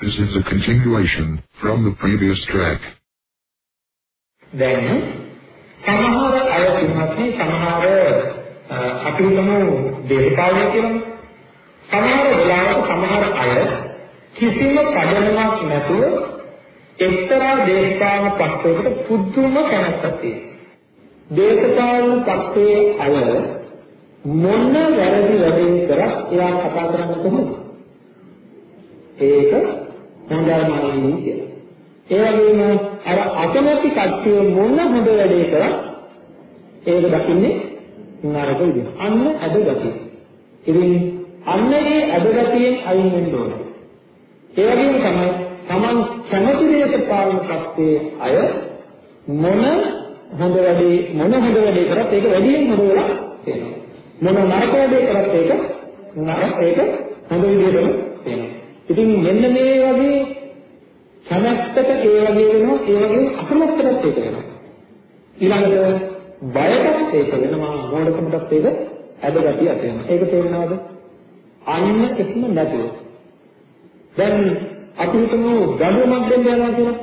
This is a continuation from the previous track. දැන් සමහර අය තුන්වත්නි සමහර අපි හිතමු දේශපාලනය කියලා. සමහර වෙලාවට සමහර අය කිසිම පදනමක් නැතුව එක්තරා දේශපාලන පක්ෂයකට පුදුම කැමැත්තක් තියෙනවා. දේශපාලන පක්ෂයේ අය මොන වැරදි වැඩේ කරත් එයා කතා කරන්නේ කොහොමද? ඒක හොඳයි කියලා. ඒ වගේම අර අකමැති කට්ටිය මොන හොඳ වැඩේ කරත් ඒක දකින්නේ නරක විදිහ. අන්න අදගතිය. ඉතින් අන්න ඒ අදගතියෙන් අයින් වෙන්න ඕනේ. ඒ වගේම තමයි Taman කැමති දෙයක පාලන කප්පේ අය මොන හොඳ වැඩේ මොන හොඳ වැඩේ කරත් ඒක වැඩියෙන් හොඳ වෙලා තියෙනවා. මොන නරක වැඩේ කරත් ඒක නරක ඒක හොඳ විදිහටම තියෙනවා. ඉතින් මෙන්න මේ වගේ කැමැත්තට ඒ වගේ වෙනවා ඒ වගේ අකමැත්තටත් ඒක වෙනවා. ඊළඟට බයටත් ඒක වෙනවා මොඩකමටත් ඒක ඇදගතිය ඇති වෙනවා. ඒක තේරෙනවද? අන්න කිසිම නැතුව. දැන් අපි හිතමු දඬුවමක් දෙන්න යනවා කියලා.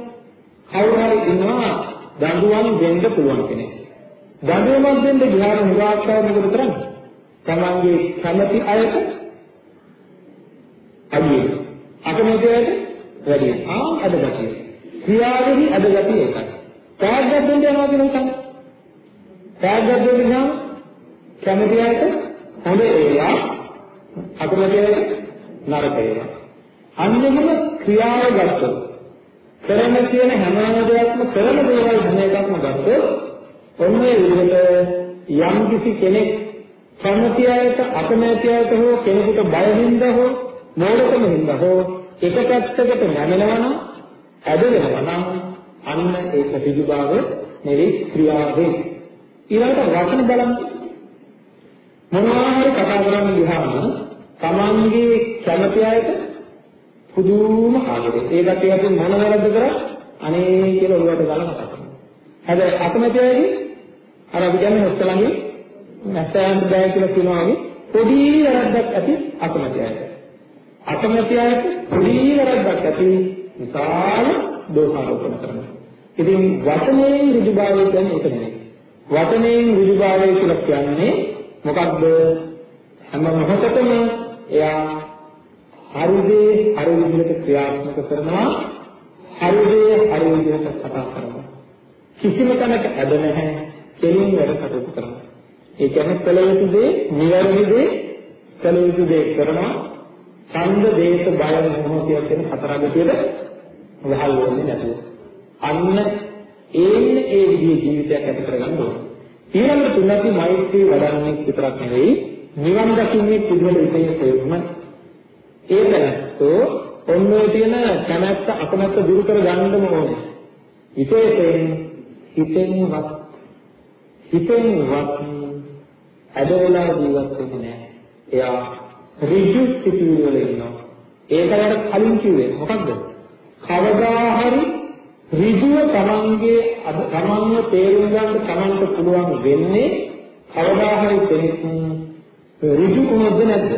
කවුරු හරි ඉන්නවා දඬුවම් දෙන්න පුළුවන් කෙනෙක්. දඬුවමක් දෙන්න ගියාම මුගාක්කාර මොකද කරන්නේ? තමන්ගේ කැමැති අයට අඩුයි. අකමැති අයට වැඩි. ආ අදගතිය. ක්‍රියාවෙහි අදගතිය එකයි. ත්‍යාගයක් දෙන්න යනවා කියන එක. ත්‍යාගයක් දෙන්න ගියාම කැමැති අයට හොඳ ඒවා අකමැති අයට නරක ඒවා. අන්නෙම ක්‍රියාව ගත්තොත් කරන කියන හැම දෙයක්ම කරන දේවල් හැම එකක්ම ගත්තොත් ඔන්නේ විදිහට යම් කිසි කෙනෙක් කැමති අයට අකමැති අයට හෝ කෙනෙකුට බය හින්දා හෝ මෝඩකම හින්දා හෝ එක පැත්තකට නැමෙනවා නම් ඇද වෙනවා නම් අන්න ඒක පිළිබාව නෙවෙයි ක්‍රියාවෙන් ඊළඟට වචන බලන්න. මොනවා හරි කතා කරන්න ගියාම තමන්ගේ කැමති අයට පුදුම ආදරේ ඒ ගැටේ අපි මොන වැරද්ද කරා අනේ කියලා ඔළුවට දාලා කතා කරනවා. හැබැයි අකමැති අයගේ අර අපි කියන්නේ ඔස්සලංගේ නැසයන් බෑ කියලා කියනවා වගේ පොඩි වැරද්දක් ඇති අකමැති අයට. අකමැති අයට පොඩි වැරද්දක් ඇති විශාල දෝෂාරෝපණ කරනවා. ඉතින් වචනයෙන් ඍජුභාවය කියන්නේ ඒක නෙවෙයි. වචනයෙන් ඍජුභාවය කියලා කියන්නේ මොකක්ද? හැම මොහොතකම එයා හරිදේ හරි විදිහට ක්‍රියාත්මක කරනවා. හරිදේ හරි විදිහට කතා කරනවා. කිසිම තැනක ඇද නැහැ. කෙලින් වැඩ කටයුතු කරනවා. ඒ කියන්නේ කළ යුතු දේ නිවැරදි දේ කළ යුතු දේ කරනවා ඡන්ද දේශ බය මොහොතිය කියන හතර අගතියට වහල් වෙන්නේ නැතුව. අන්න ඒන්නේ ඒ විදිහේ ජීවිතයක් ඇති කරගන්න ඕනේ. ඊළඟට තුනති මෛත්‍රී වඩන්නේ විතරක් නෙවෙයි නිවන් දකින්නේ පිළිවෙල විශේෂ ප්‍රයෝගම ඒ දැනතෝ ඔන්නේ තියෙන කැමැත්ත අකමැත්ත දුරු කර ගන්නම ඕනේ. විශේෂයෙන් හිතෙන්වත් හිතෙන්වත් ඇදවලා ජීවත් වෙන්නේ නැහැ. එයා ඍජු සිතුවිලි වල ඉන්නවා. ඒකට කලින් කිව්වේ මොකක්ද? කවදා හරි ඍජුව තමන්ගේ තමන්ව තේරුම් ගන්න තමන්ට පුළුවන් වෙන්නේ කවදා හරි කෙනෙක් ඍජු වුණොත් නැද්ද?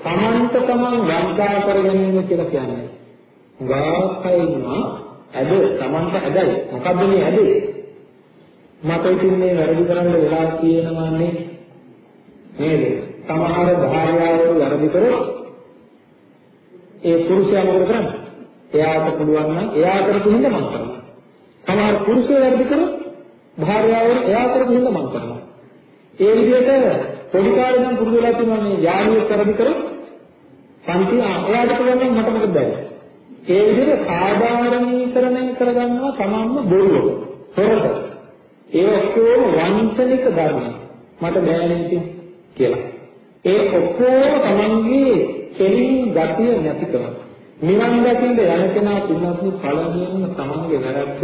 තමන්ට තමන් වංචා කරගැනීම කියලා කියන්නේ. ගාපයින්වා ඇද තමන්ට ඇදයි. මොකද්ද මේ ඇදේ? මට ඉතින් මේ වැරදි කරන්න වෙලා තියෙනවා නේ නේද? සමහර භාර්යාවරු වැරදි කරොත් ඒ පුරුෂයා මොකද කරන්නේ? එයාට පුළුවන් නම් එයා කරපු හින්දා මම කරනවා. සමහර පුරුෂයෝ වැරදි කරොත් භාර්යාවරු එයා කරපු හින්දා මම කරනවා. ඒ විදිහට පොඩි කාලේ නම් පුරුදු වෙලා තියෙනවා මේ යාළුවෙක් වැරදි කරොත් පන්ති එයාට පුළුවන් නම් මට මොකද බැහැ. ඒ විදිහට සාධාරණීකරණය කරගන්නවා තමන්ම බොරුව. හොරට. ඒ ඔක්කොම වංචනික ධර්ම. මට බෑනේ කියලා. ඒ ඔක්කොම තමන්ගේ කෙලින් ගතිය නැතිකම. නිවන් දකින්න යන කෙනා පින්වත්නි පළමුවෙන්ම තමන්ගේ වැරද්ද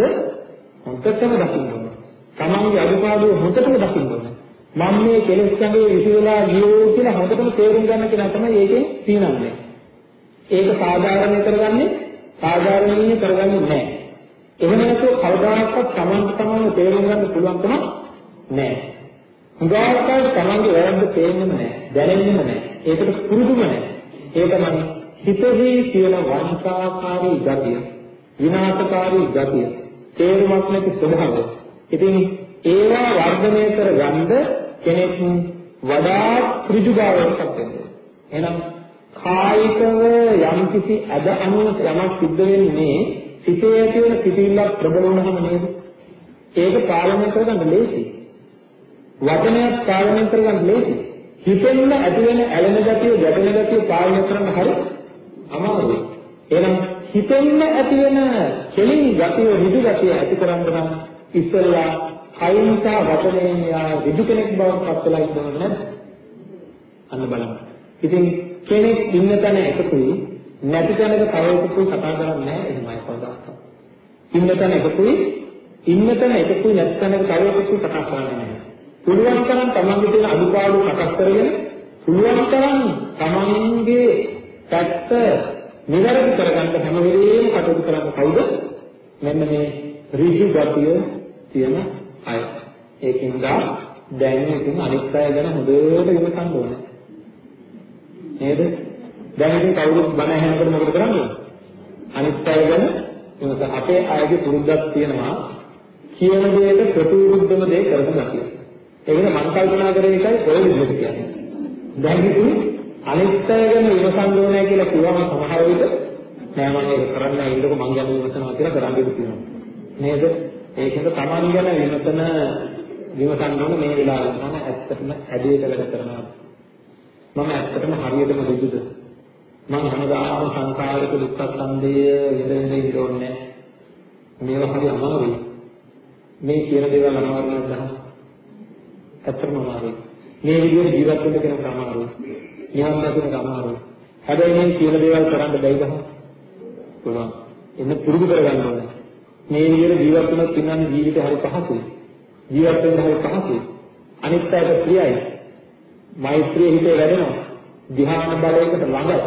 හොඳටම දකින්න ඕනේ. තමන්ගේ අඩුපාඩුව හොඳටම දකින්න ඕනේ. මම මේ කෙලෙස් සංගේ විසිරලා ගියෝ කියලා හොඳටම තේරුම් ගන්න කෙනා තමයි ඒකෙන් පීනන්නේ. ඒක සාධාරණීය කරගන්නේ සාධාරණීය කරගන්නේ නැහැ. එහෙම නැතුව කවදාකවත් Tamanට තමන්ව තේරුම් ගන්න පුළුවන් කමක් නැහැ. හුඟාවකල් තමන්ගේ වැරද්ද තේරෙන්නේම නැහැ, දැනෙන්නේම නැහැ. ඒකට පුරුදුම නැහැ. ඒ තමයි හිතෙහි තියෙන වංචාකාරී ගතිය, විනාශකාරී ගතිය, තේරුමක් නැති ස්වභාවය. ඉතින් ඒවා වර්ධනය කරගන්න කෙනෙක් වඩාත් ඍජු බවටපත් වෙනවා. එහෙනම් කායිකව යම්කිසි අද අනුව යමක් සිද්ධ වෙන්නේ සිතේ ඇති වෙන පිටිල්ලක් ප්‍රබල වුණාම නේද? ඒක පාලනය කරගන්න ලේසි. වචනයක් පාලනය කරගන්න ලේසි. හිතෙන්න ඇති වෙන ඇලෙන ගතිය, ගැටෙන ගතිය පාලනය කරන්න හරි අමාරුයි. එහෙනම් හිතෙන්න ඇති වෙන කෙලින් ගතිය, ඍජු ගතිය ඇති කරන්න නම් ඉස්සෙල්ලා කයින් සහ වචනයෙන් යා ඍජු කෙනෙක් බවට පත් වෙලා ඉන්නවද නැද්ද? අන්න බලන්න. ඉතින් කෙනෙක් ඉන්න තැන එකතුයි නැති තැනක තව එකකුයි කතා කරන්නේ නැහැ එහෙමයි කවදාවත්. ඉන්න තැන එකතුයි ඉන්න තැන එකකුයි නැති තැනක තව එකකුයි කතා කරන්නේ නැහැ. පුළුවන් තරම් තමන්ගේ තියෙන අඩුපාඩු සකස් කරගෙන පුළුවන් තරම් තමන්ගේ පැත්ත නිවැරදි කරගන්න හැම වෙලේම කටයුතු කරන්න කවුද? මෙන්න මේ ඍජු ගතිය තියෙන අය. ඒකින්ද දැන් ඉතින් අනිත් අය ගැන හොඳට විමසන්න ඕනේ. නේද? දැන් ඉතින් කවුරුත් බණ ඇහෙනකොට මොකද කරන්නේ? අනිත් අය ගැන විමස අපේ අයගේ පුරුද්දක් තියෙනවා කියන දෙයට ප්‍රතිවිරුද්ධම දේ කරන ගැතිය. ඒක මම කල්පනා කරන එකයි ඔය විදිහට කියන්නේ. දැන් ඉතින් අනිත් අය ගැන විමසන්න ඕනේ කියලා කිව්වම සමහර විට නෑ මම ඒක කරන්න ඉන්නකො මං ගැන විමසනවා කියලා කරන්න ඉඩ තියෙනවා. නේද? ඒකෙන්ද Taman ගැන විමසන විමසන්න ඕන මේ වෙලාවේ මම ඇත්තටම ඇදේට වැඩ කරනවා. මම ඇත්තටම හරියටම ඍජුද? මම හැමදාම සංසාරික දුක්ඛ සම්දය ඉඳගෙන ඉන්න ඕනේ. මේවා හරි අමාරුයි. මේ කියන දේවල් අමාරු නේද? ඇත්තටම අමාරුයි. මේ විදිහට ජීවත් වෙන්න කෙනෙක් අමාරුයි. නිවන් දකින්න අමාරුයි. හැබැයි මේ කියන දේවල් කරන්න බැයිද? පුළුවන්. එන්න පුරුදු කරගන්න ඕනේ. මේ විදිහට ජීවත් වුණොත් පින්නන්නේ ජීවිතේ හරි පහසුයි. ජීවත් වෙන්න හරි පහසුයි. අනිත් අයට ප්‍රියයි. මෛත්‍රිය හිතේ වැඩෙනවා. ධ්‍යාන බලයකට ළඟයි.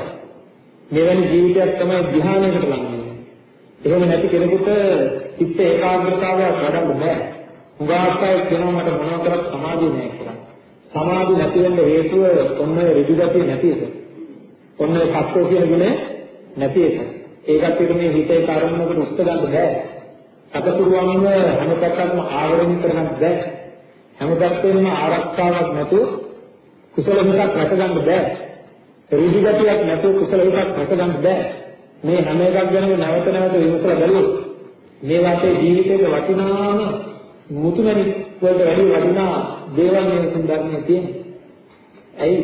මෙවැනි ජීවිතයක් තමයි ධ්‍යානයකට ළඟ වෙන්නේ. එහෙම නැති කෙනෙකුට චිත්ත ඒකාග්‍රතාවයක් වඩන්න බෑ. උගාස්තය කියනවා මට මොනවා කරත් සමාධිය නෑ කියලා. සමාධිය නැති වෙන්න හේතුව ඔන්න ඍජු ගතිය නැති එක. ඔන්න සත්‍යෝ කියන ගුණය නැති එක. ඒකත් මේ හිතේ කර්මයකට උස්ස ගන්න බෑ. සකසුරුවන්ව හැම පැත්තක්ම ආවරණය කරගන්න බෑ. හැම පැත්තෙම ආරක්ෂාවක් නැතුව කුසල හිතක් රැකගන්න බෑ. ඍජු ගතියක් නැතුව කුසල හිතක් රැකගන්න බෑ. මේ හැම එකක් ගැනම නැවත නැවත විමසලා බලුවොත් මේ වාසේ ජීවිතේක වටිනාම මුතුමැණි වලට වැඩි වටිනා දේවල් මේ සුන්දරනේ තියෙන්නේ. ඇයි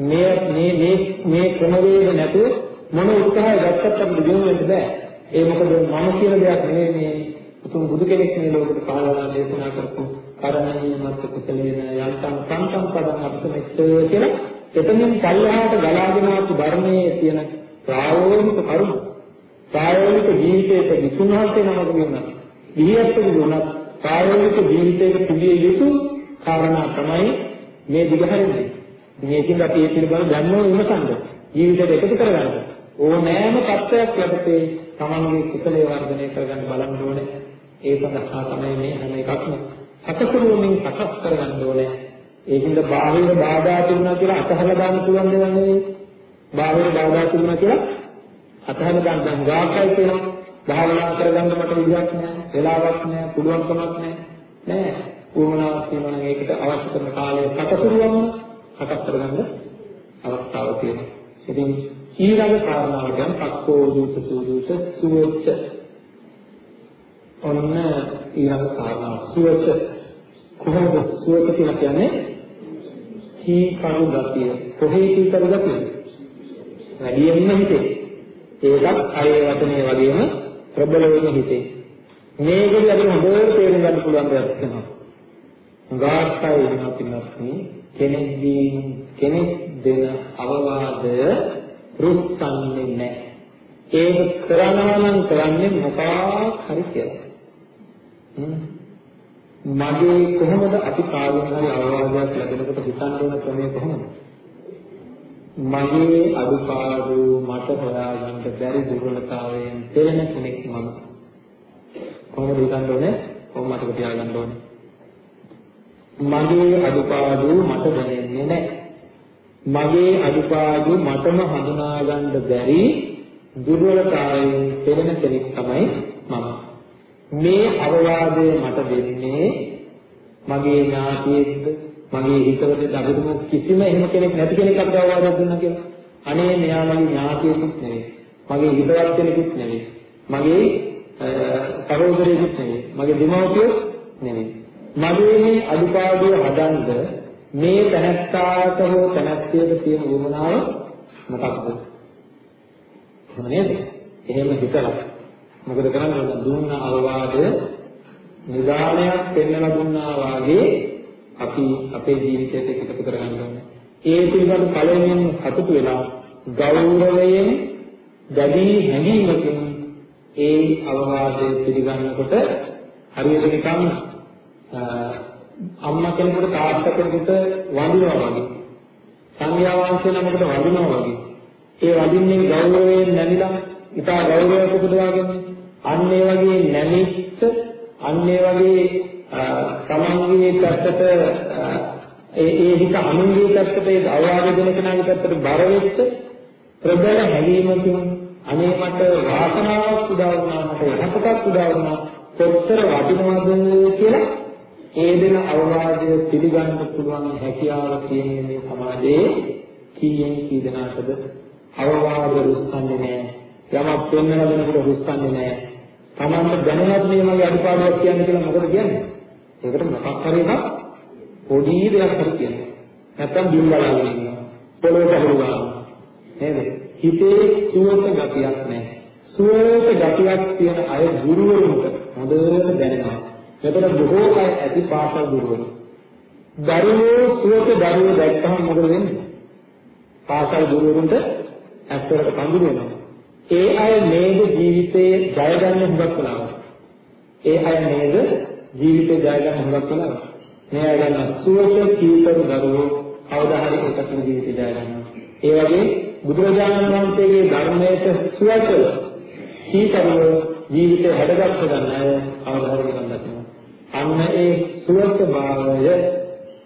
මේ මේ මේ මේ ක්‍රමවේද නැතුව මොන උත්සාහය ගත්තත් අපිට දිනු වෙන්න බෑ. ඒ මොකද මම කියන දෙයක් නෙවෙයි මේ උතුම් බුදු කෙනෙක් මේ ලෝකෙට පහළලා දේශනා කරපු කරණීය මත් කුසලේන යන්තම් සංකම් පදං අපසමෙච්ච කියලා එතනින් පල්ලහාට ගලාගෙන ආපු ධර්මයේ තියෙන ප්‍රායෝගික කරුණු ප්‍රායෝගික ජීවිතයේ විසුණුහන්සේ නමක වෙනවා. ගිහියත් දුණත් ප්‍රායෝගික ජීවිතයක තිබිය යුතු කාරණා තමයි මේ දිගහරින්නේ. මේකෙන් අපි ඒ පිළිබඳව ධර්මව විමසන්න. ජීවිතයට එකතු කරගන්න. ඕනෑම තත්ත්වයක් යටතේ තමන්ගේ කුසලයේ වර්ධනය කරගන්න බලන්න ඕනේ. ඒ සඳහා තමයි මේ හැම එකක්ම සකසුරුවමින් සකස් කරගන්න ඕනේ. ඒකින්ද බාහිර බාධා තිබුණා කියලා අතහල දාන්න පුළුවන් දේවල් නෙවෙයි. බාහිර බාධා තිබුණා කියලා අතහල දාන්න දැන් ගාකල් කියනවා. භාවනා කරගන්න මට විදියක් නැහැ. වෙලාවක් නැහැ. පුළුවන්කමක් නැහැ. නෑ. උවමනාවක් තියෙනවා නම් ඒකට අවශ්‍ය කරන කාලය සකසුරුවම සකස් කරගන්න අවස්ථාවක් තියෙනවා. ඉතින් ඊළඟ කාරණාව ගැන පක්කෝ දූත සූදූත සුවච්ච ඔන්න ඊළඟ කාරණාව සුවච්ච කොහොමද සුවච්ච කියලා කියන්නේ කී කරු ගතිය කොහේ කී කරු ගතිය වැඩියෙන්ම හිතේ ඒකත් අය වචනේ වගේම ප්‍රබල වෙන හිතේ මේකෙන් අපිට හොඳට තේරුම් ගන්න පුළුවන් දෙයක් තියෙනවා ගාස්තය වෙනවා පින්නත් කෙනෙක් කෙනෙක් දෙන අවවාදය රුස්සන්නේ නැහැ. ඒක කරනවා නම් කරන්නේ මොකක් හරි කියලා. මගේ කොහොමද අපි කාගෙන් හරි අවවාදයක් ලැබෙනකොට හිතන්න ඕන ක්‍රමය කොහොමද? මගේ අදුපාඩු මට හොයාගන්න බැරි දුර්වලතාවයෙන් පෙළෙන කෙනෙක් මම. කොහොමද හිතන්න ඕනේ? කොහොම මතක තියාගන්න ඕනේ? මගේ අදුපාඩු මට දැනෙන්නේ නැහැ. මගේ අඩුපාඩු මටම හඳුනා ගන්න බැරි දුර්වලතාවයෙන් පෙළෙන කෙනෙක් තමයි මම. මේ අවවාදය මට දෙන්නේ මගේ ඥාතියෙක්ද මගේ හිතවතෙක්ද අපිටම කිසිම එහෙම කෙනෙක් නැති කෙනෙක් අපිට අවවාදයක් දුන්නා කියලා. අනේ මෙයා මගේ ඥාතියෙකුත් නෙවෙයි. මගේ හිතවත් කෙනෙකුත් නෙවෙයි. මගේ සහෝදරයෙකුත් නෙවෙයි. මගේ දෙමව්පියෝ නෙවෙයි. මගේ මේ අඩුපාඩුව හදන්න මේ තනත්තාට හෝ තනත්තියට තියෙන වමනාව මොකක්ද? එහෙම නේද? එහෙම හිතලා මොකද කරන්නේ දුන්න අවවාදය නිදානයක් පෙන්වලා දුන්නා වාගේ අපි අපේ ජීවිතයට එකතු කරගන්න ඕනේ. ඒ පිළිබඳ පළවෙනිම සතුටු වෙලා ගෞරවයෙන් දැඩි හැඟීමකින් ඒ අවවාදය පිළිගන්නකොට හරියට නිකන් අම්මා කෙනෙකුට තාත්තා කෙනෙකුට වඳිනවා වගේ සංඝයා වහන්සේ නමකට වඳිනවා වගේ ඒ වඳින්නේ ගෞරවයෙන් නැමිලා ඉතා ගෞරවයක් උපදවාගෙන අන්න ඒ වගේ නැමිච්ච අන්න ඒ වගේ තමන්ගේ පැත්තට ඒ ඒ හිත අනුන්ගේ පැත්තට ඒ අවවාද දෙන කෙනාගේ පැත්තට බර වෙච්ච ප්‍රබල හැඟීමකින් අනේ මට වාසනාවක් උදා වුණා මට යහපතක් උදා වුණා. කොච්චර වටිනවද කියලා ඒ දෙන අවවාදය පිළිගන්න පුළුවන් හැකියාව තියෙන මේ සමාජයේ කීයෙන් කී දෙනාටද? අවවාද රුස්සන්නේ නැහැ. යමක් පෙන්වලා දෙනකොට රුස්සන්නේ නැහැ. තමන්ට දැනවත් මේ මගේ අඩුපාඩුවක් කියන්නේ කියලා මොකද කියන්නේ? ඒකට මොකක් හරි එකක් පොඩි දෙයක් හරි කියන්නේ නැත්තම් බිම් බලාගෙන ඉන්නවා පොළොවට හුරුවා නේද හිතේ සුවත ගතියක් නැහැ සුවත ගතියක් තියෙන අය ගුරුවරුන්ට හොඳට දැනෙනවා මෙතන බොහෝ අය ඇති පාසල් ගුරුවරු. දරුවෝ සුවක දරුවෝ දැක්කම මොකද වෙන්නේ? පාසල් ගුරුවරුන්ට ඇත්තට කඳුළු වෙනවා. ඒ අය නේද ජීවිතේ ජය ගන්න හුඟක් වෙලාවට. ඒ අය නේද ජීවිතේ ජය ගන්න හුඟක් වෙලාවට. මේ අය ගන්න සුවක කීතරු දරුවෝ කවදා හරි ඒකට ජීවිතේ ජය ගන්නවා. ඒ වගේ බුදුරජාණන් වහන්සේගේ ධර්මයට සුවචව කීතරුව ජීවිතේ හැඩගස්ස ගන්න අය කවදා හරි නිවන් දකිනවා. අන්න ඒ සුවස භාවය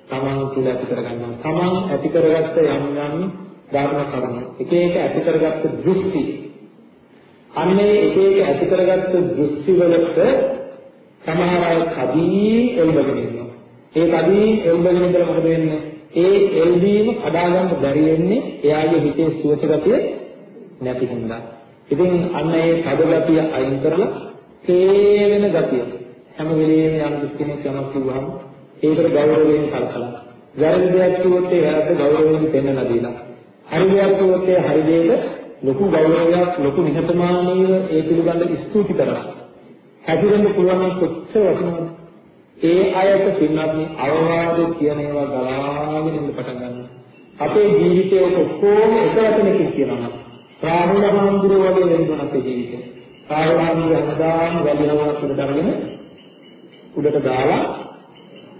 තමන් තුළ ඇති කරගන්නවා. තමන් ඇති කරගත්ත යම් යම් ධර්ම කරුණු. එක එක ඇති කරගත්ත දෘෂ්ටි. අන්න ඒ එක එක ඇති කරගත්ත දෘෂ්ටි වලට සමහර අය කදී එල්බගෙන ඉන්නවා. ඒ කදී එල්බගෙන ඉඳලා මොකද වෙන්නේ? ඒ එල්බීම කඩාගන්න බැරි වෙන්නේ එයාගේ හිතේ සුවස ගතිය නැති හින්දා. ඉතින් අන්න ඒ කඩ ගතිය අයින් කරලා තේවෙන ගතිය හැම වෙලෙම යම් කෙනෙක් යමක් කිව්වහම ඒකට ගෞරවයෙන් කලකලා. වැරදි දෙයක් කිව්වොත් ඒ වැරද්ද ගෞරවයෙන් පෙන්වලා දීලා. හරි දෙයක් කිව්වොත් ඒ හරි දෙයක ලොකු ගෞරවයක් ලොකු නිහතමානීව ඒ පිළිබඳ ස්තුති කරනවා. හැදිරෙන්න පුළුවන් නම් කොච්චර වටිනවද? ඒ අයට පින්වත්නි අවවාද කියන ඒවා ගලාගෙන ඉන්න පටන් ගන්නවා. අපේ ජීවිතයේ ඔක්කොම එක වචනකින් කියනවා. රාහුල හාමුදුරුවෝ වගේ වෙනවා අපේ ජීවිතේ. රාහුල හාමුදුරුවෝ හැමදාම වැලිනවා කියලා දරගෙන උඩට දාලා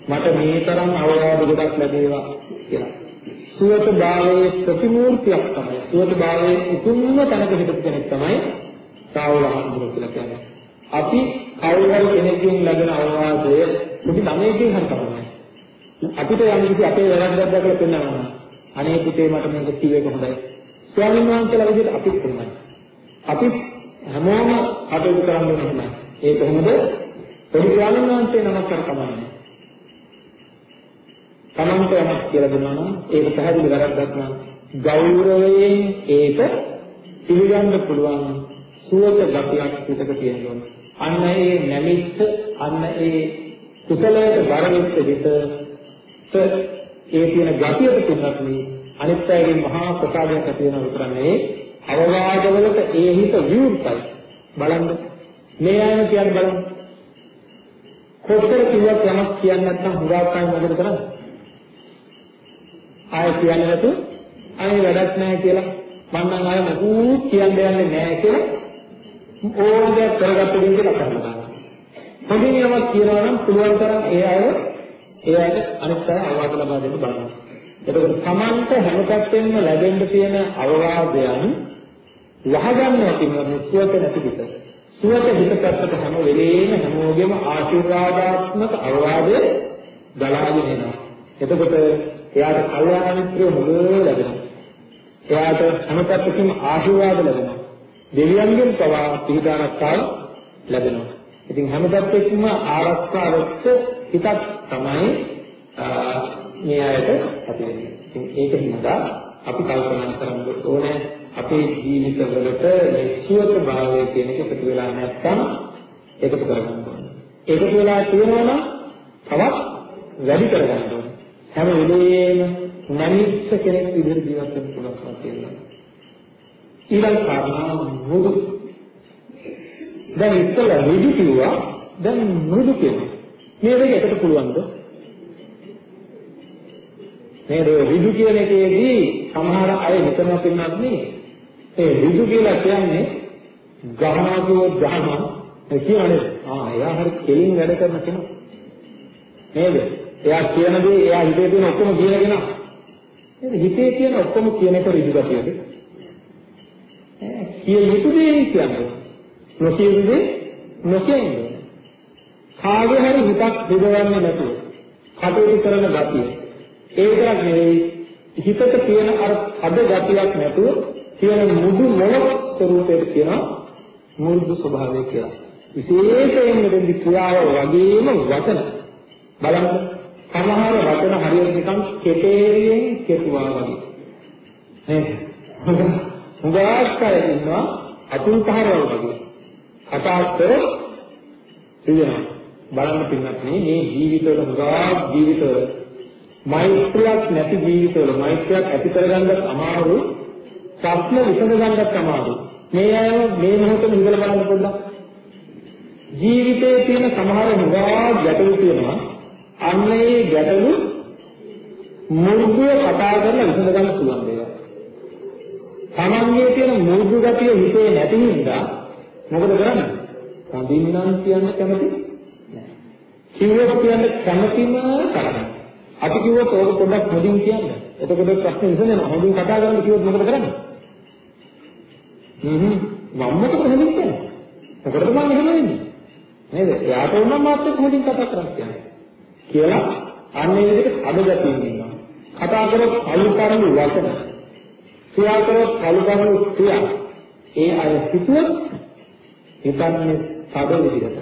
මට මේ තරම් අවවාද ගොඩක් ලැබේවා කියලා. සුවත භාවයේ ප්‍රතිමූර්තියක් තමයි. සුවත භාවයේ උතුම්ම තැනක හිටපු කෙනෙක් තමයි සාවලහඳුර කියලා කියන්නේ. අපි කවුරු කෙනෙක්ගෙන් ලැබෙන අවවාදය පොඩි ළමයෙක්ගෙන් හරි තමයි. අපිට යම් කිසි අපේ වැරද්දක් දැකලා පෙන්නනවා. අනේ පුතේ මට මේක කිව්ව එක හොඳයි. ස්වාමීන් වහන්සේලා විදිහට අපිත් එහෙමයි. අපි හැමෝම කටයුතු කරන්න ඕනේ. ඒ කොහොමද? පොඩි ස්වාමීන් වහන්සේ නමක් කර කමන්නේ. තමන්ට යමක් කියලා දෙනවා නම් ඒක පැහැදිලි වැරද්දක් නම් ගෞරවයෙන් ඒක පිළිගන්න පුළුවන් සුවත ගතියක් පිටක තියෙනවා. අන්න ඒ නැමිච්ච අන්න ඒ කුසලයට බර වෙච්ච හිතට ඒ තියෙන ගතියට තුනක් නේ. අනිත් අයගේ මහා ප්‍රසාදයක් ඇති වෙනවා විතරනේ අවවාදවලට ඒ හිත විවෘතයි. බලන්න. මේ අය කියන්නේ බලන්න. කොච්චර කිව්වත් යමක් කියන්නේ නැත්නම් හුඟක් අය මොකද කරන්නේ? ආයෙ කියන්නේ නැතු අනේ වැඩක් නැහැ කියලා. මම නම් ආයෙ මොකුත් කියන්න යන්නේ නැහැ කියලා ඕන දෙයක් කරගත්ත දෙයක් කියලා කරනවා. හොඳින් යමක් කියනවා නම් පුළුවන් තරම් ඒ අය ඒ අයට අනිත් අය අවවාද ලබා දෙන්න බලන්න. එතකොට Tamanta හැම පැත්තෙන්ම ලැබෙන්න තියෙන අවවාදයන් වහගන්නවා කියන නිස්වත නැති පිට. සුවත හිත පැත්තට හැම වෙලේම හැමෝගෙම ආශිර්වාදාත්මක අවවාදය ගලාගෙන එනවා. එතකොට එයාට කල්යාණ මිත්‍රයෝ හොඳ ලැබෙනවා. එයාට හැමපැත්තකින්ම ආශිර්වාද ලැබෙනවා. දෙවියන්ගෙන් පවා පිළිදානක්තාව ලැබෙනවා. ඉතින් හැමපැත්තකින්ම ආරක්ෂා වෙච්ච හිතක් තමයි මේ අයට ඇති වෙන්නේ. ඉතින් ඒක හින්දා අපි කල්පනා කරන්න ඕනේ අපේ ජීවිතවලට නිශ්චිත භාවය කියන එක එකතු වෙලා නැත්නම් එකතු කරගන්න ඕනේ. එකතු වෙලා තියෙනවා නම් තවත් වැඩි කරගන්න ඕනේ. හැම වෙලේම නැමිච්ච කෙනෙක් විදිහට ජීවත් වෙන්න පුළුවන්කම තියෙනවා. ඊළඟ කාරණාව මුදු. දැන් ඉස්සෙල්ලා ඍජු කිව්වා දැන් මෘදු කියනවා. මේ දෙක එකට පුළුවන්ද? මේ ඍජු කියන එකේදී සමහර අය හිතනවා පින්නත් නේ. ඒ ඍජු කියලා කියන්නේ ගහනවා කියොත් ගහනවා. ඒ කියන්නේ ආ එයා හරි කෙලින් වැඩ කරන කෙනා. නේද? එයා කියන දේ එයා හිතේ තියෙන ඔක්කොම කියන කෙනා. නේද? හිතේ තියෙන ඔක්කොම කියන එක ඍජු ගතියද? ඈ කිය යුතු දේ කියන්නේ. නොකිය යුතු දේ නොකියන්නේ. කාගේ හරි හිතක් බෙදවන්නේ නැතුව කටයුතු කරන ගතිය. ඒ විතරක් නෙවෙයි හිතට තියෙන අර අද ගතියක් නැතුව තියෙන මුදු මොළොක් ස්වરૂපයට කියන මුරුදු ස්වභාවය කියලා. විශේෂයෙන්ම දෙවි ක්‍රියාව වගේම වචන බලන්න සමහර වචන හරියට නිකන් කෙටේරියෙන් කෙටුවා වගේ. නේද? හුඟක් අය ඉන්නවා අතුල් පහරවල් වගේ. කතා කර කියනවා. බලන්න පින්නත් මේ ජීවිතවල හුඟක් ජීවිතවල මෛත්‍රියක් නැති ජීවිතවල මෛත්‍රියක් ඇති කරගන්නත් අමාරු ප්‍රශ්න විසඳගන්නත් අමාරු මේ අය මේ මොහොතේ ඉඳලා බලන්න පොඩ්ඩක් ජීවිතයේ තියෙන සමහර හුඟා ගැටලු තියෙනවා අන්න ඒ ගැටලු මුර්ධුව කතා කරලා විසඳ ගන්න පුළුවන් දේවල්. තමන්ගේ තියෙන මුර්ධු ගතිය හිතේ නැති හින්දා මොකද කරන්නේ? හොඳින් නම් කියන්න කැමති නැහැ. කිව්වොත් කියන්න කැමතිම කරන්නේ. අපි කිව්වොත් ඕක පොඩ්ඩක් හොඳින් කියන්න. එතකොට ප්‍රශ්නේ විසඳෙනවා. හොඳින් කතා කරන්න කිව්වොත් මොකද කරන්නේ? හ්ම් මම්මට හොඳින් කියන්න. එතකොට මම එහෙම වෙන්නේ. නේද? එයාට උනම් මාත් එක්ක හොඳින් කතා කරන්න කියන්නේ. කියලා අන්නේ විදිහට අදගතියින් ඉන්නවා. කතා කරොත් අලුකරණු වචන. ක්‍රියා කරොත් අලුකරණු ක්‍රියා. ඒ අය හිතුවොත් හිතන්නේ සාද විදිහට.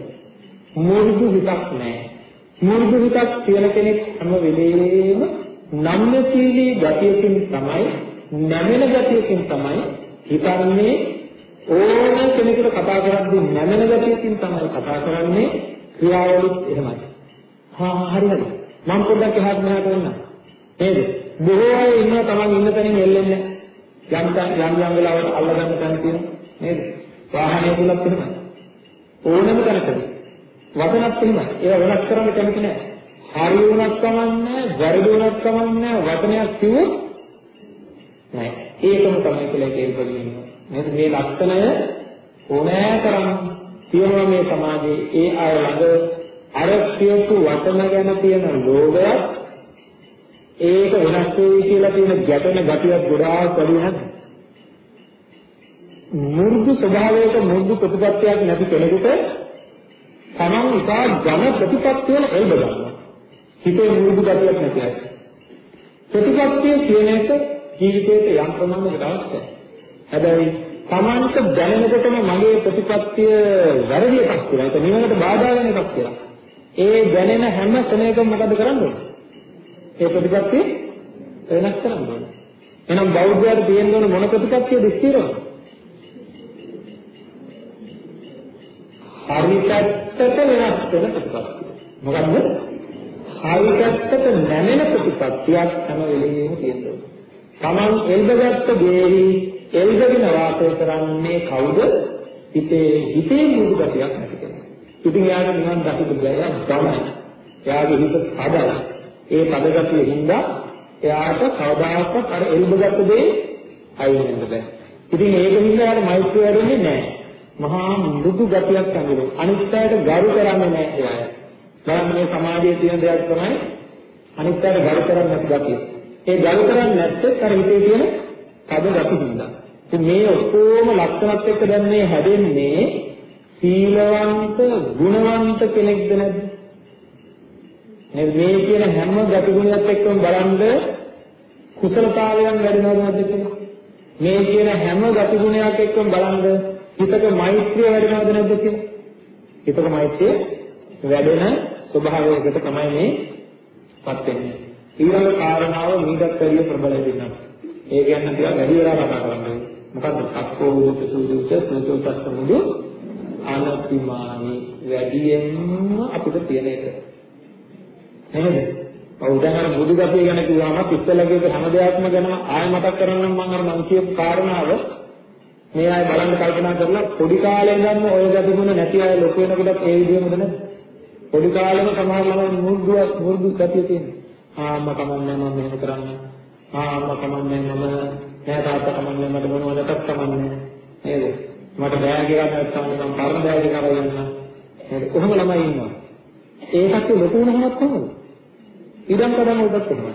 මුරුදු හිතක් නැහැ. මුරුදු හිතක් තියෙන කෙනෙක් හැම වෙලේම නම්‍යශීලී ගතියකින් තමයි නැමෙන ගතියකින් තමයි හිතන්නේ ඕන කෙනෙකුට කතා කරද්දී නැමෙන ගතියකින් තමයි කතා කරන්නේ ක්‍රියාවලිත් එහෙමයි. හා හරි හරි. මම පොඩ්ඩක් එහාට මෙහාට වෙන්න. නේද? බොහෝ අය ඉන්නවා තමන් ඉන්න තැනින් එල්ලෙන්නේ යම් යම් යම් වෙලාවට අල්ලගන්න තැන තියෙන නේද? වාහනය තුලත් එහෙමයි. ඕනම තැනකදී. වචනත් එහෙමයි. ඒවා වෙනස් කරන්න කැමති නැහැ. හරි වුණත් කමන්නේ, වැරදි වුණත් කමන්නේ, වචනයක් කිව්වොත් නෑ. ඒකම තමයි කියලා තේරුම් නේද? මේ ලක්ෂණය ඕනෑතරම් තියෙනවා මේ සමාජයේ ඒ අය ළඟ අර කියපු වචන ගැන තියෙන ලෝභයත් ඒක වෙනස් වෙයි කියලා තියෙන ගැටෙන ගතියක් ගොඩාක් වැඩි නැහැ. මුර්ධු ස්වභාවයක මුර්ධු ප්‍රතිපත්තියක් නැති කෙනෙකුට තමන් ඉතා ජන ප්‍රතිපත්තියල එල්බ ගන්නවා. හිතේ මුර්ධු ගතියක් නැති අය. ප්‍රතිපත්තිය කියන එක ජීවිතේට යම් ප්‍රමාණයකට අවශ්‍යයි. හැබැයි තමන්ට දැනෙනකොටම මගේ ප්‍රතිපත්තිය වැරදි එකක් කියලා. ඒක නිවනට බාධා වෙන එකක් කියලා. ඒ දැනෙන හැම ස්වභාවයකම මොකද කරන්නේ? ඒ ප්‍රතිපත්තිය වෙනස් කරන්න ඕනේ. එහෙනම් බෞද්ධයාට තියෙන්න ඕන මොන ප්‍රතිපත්තියද ස්ථිරව? හරිකටට වෙනස් වෙන ප්‍රතිපත්තිය. මොකද්ද? හරිකටට නැමෙන ප්‍රතිපත්තියක් හැම වෙලෙම තියෙන්න ඕනේ. Taman එල්බගත්ත දේවි එල්බගෙන වාසය කරන්නේ කවුද? හිතේ හිතේ මුදු ගතියක් නැති කෙනා. ඉතින් යාට නිවන් දකින්න බැහැ තමයි. එයාගේ හිත පදයි. ඒ පදගතිය හින්දා එයාට කවදාකවත් අර එල්බගත්ත දේ අයින් වෙන්න බෑ. ඉතින් ඒක හින්දා යාට මෛත්‍රිය වැඩෙන්නේ නැහැ. මහා මෘදු ගතියක් ඇඟෙනවා. අනිත් අයට ගරු කරන්නේ නැහැ එයා. බලන්න මේ සමාජයේ තියෙන දෙයක් තමයි අනිත් අයට ගරු කරන්නේ නැති ගතිය. ඒ ගරු කරන්නේ නැත්නම් අර හිතේ තියෙන පද ගති හින්දා. ඉතින් මේ ඔක්කොම ලක්ෂණත් එක්ක දැන් මේ හැදෙන්නේ සීලවන්ත ගුණවන්ත කෙනෙක්ද නැද්ද? නේද මේ කියන හැම ගතිගුණයක් එක්කම බලන්න කුසලතාවයන් වැඩෙනවද නැද්ද කියලා. මේ කියන හැම ගති ගුණයක් එක්කම බලන්න හිතක මෛත්‍රිය වැඩෙනවද නැද්ද කියලා. හිතක මෛත්‍රිය වැඩෙන ස්වභාවයකට තමයි මේ පත් වෙන්නේ. ඊළඟ කාරණාව මීටත් වැඩිය ප්‍රබල වෙනවා. ඒ කියන්නේ ටිකක් වැඩි වෙලා කතා කරන්නේ. මොකද්ද? අක්කෝ උච්ච සූදුච්ච සූතෝත්ස්ස මුදු අනතිමානි වැඩියෙන්ම අපිට තියෙන එක. නේද? උදාහරණ බුදු ගතිය ගැන කිව්වම පිටලගේ හැම දෙයක්ම ගැන ආයෙ මතක් කරගන්නම් මම අර මං කියපු කාරණාව මේ අය බලන්න කල්පනා කරලා පොඩි කාලේ ඉඳන්ම ඔය ගති ගුණ නැති අය ලොකු වෙනකොටත් ඒ විදිහමද නැද්ද? පොඩි කාලෙම සමහර ළමයි මු르දු මු르දු ගතිය තියෙනවා. ආ අම්මා කමන්නේ මම මෙහෙම කරන්නේ. ආ අම්මා කමන්නේ මම නෑ තාත්තා කමන්නේ මට මොනවදටත් කමන්නේ. නේද? මට බෑග් එකක් නැත්නම් මම පරණ බෑග් එකක් අරගෙන යන්න. නේද? කොහොම ළමයි ඉන්නවා. ඒකට ලොකු වුණාමත් කොහොමද? ඉඩම් කඩම් වලටත් එහෙමයි.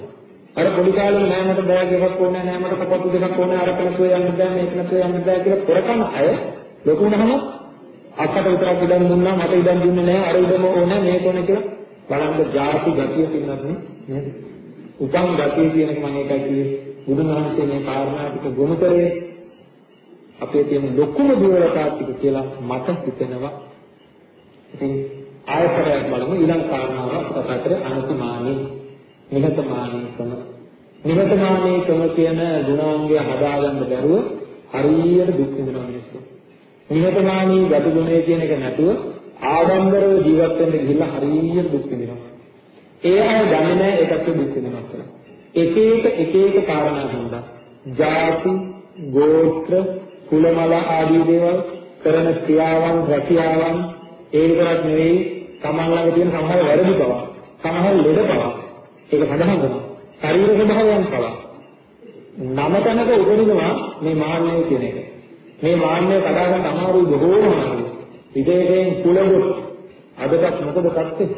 අර පොඩි කාලේ නෑ මට බෑග් එකක් ඕනේ නෑ මට කපටු දෙකක් ඕනේ අර කෙනසෝ යන්න බෑ මේක නැසෝ යන්න බෑ කියලා පොරකන් අය ලොකු වුණාම අක්කට විතරක් ඉඩම් දුන්නා මට ඉඩම් දුන්නේ නෑ අර ඉඩම ඕනේ මේක ඕනේ කියලා බලන්න ಜಾති ගතිය තියෙනවද නේද? උපන් ගතිය කියන එක මම ඒකයි කිව්වේ බුදුන් වහන්සේ මේ කාරණා ටික ගොනු කරේ අපේ තියෙන ලොකුම දුර්වලතා ටික කියලා මට හිතෙනවා. ඉතින් ආයතරයක් බලමු ඊළඟ කාරණාව කතා කරේ අනුතිමානී නිහතමානීකම නිහතමානීකම කියන ගුණාංගය හදාගන්න බැරුව හරියට දුක් විඳින මිනිස්සු. නිහතමානී ගති ගුණය කියන එක නැතුව ආඩම්බරව ජීවත් වෙන්න ගිහිල්ලා හරියට දුක් විඳිනවා. ඒ අය දන්නේ නැහැ ඒකට දුක් විඳිනවා කියලා. එක එක එක එක කාරණා හින්දා ಜಾති, ගෝත්‍ර, කුලමල ආදී දේවල් කරන ක්‍රියාවන්, රැකියාවන් ඒ විතරක් නෙවෙයි තමන් ළඟ තියෙන සමහර වැරදි බව, සමහර ලෙඩ බව ඒක සඳහන් කරනවා. ශරීර ස්වභාවයන් පවා. නම තැනක උපදිනවා මේ මාන්නය කියන එක. මේ මාන්නය කඩා ගන්න අමාරුයි බොහෝම අමාරුයි. විශේෂයෙන් කුලගොස් අදටත් මොකද කත්තේ?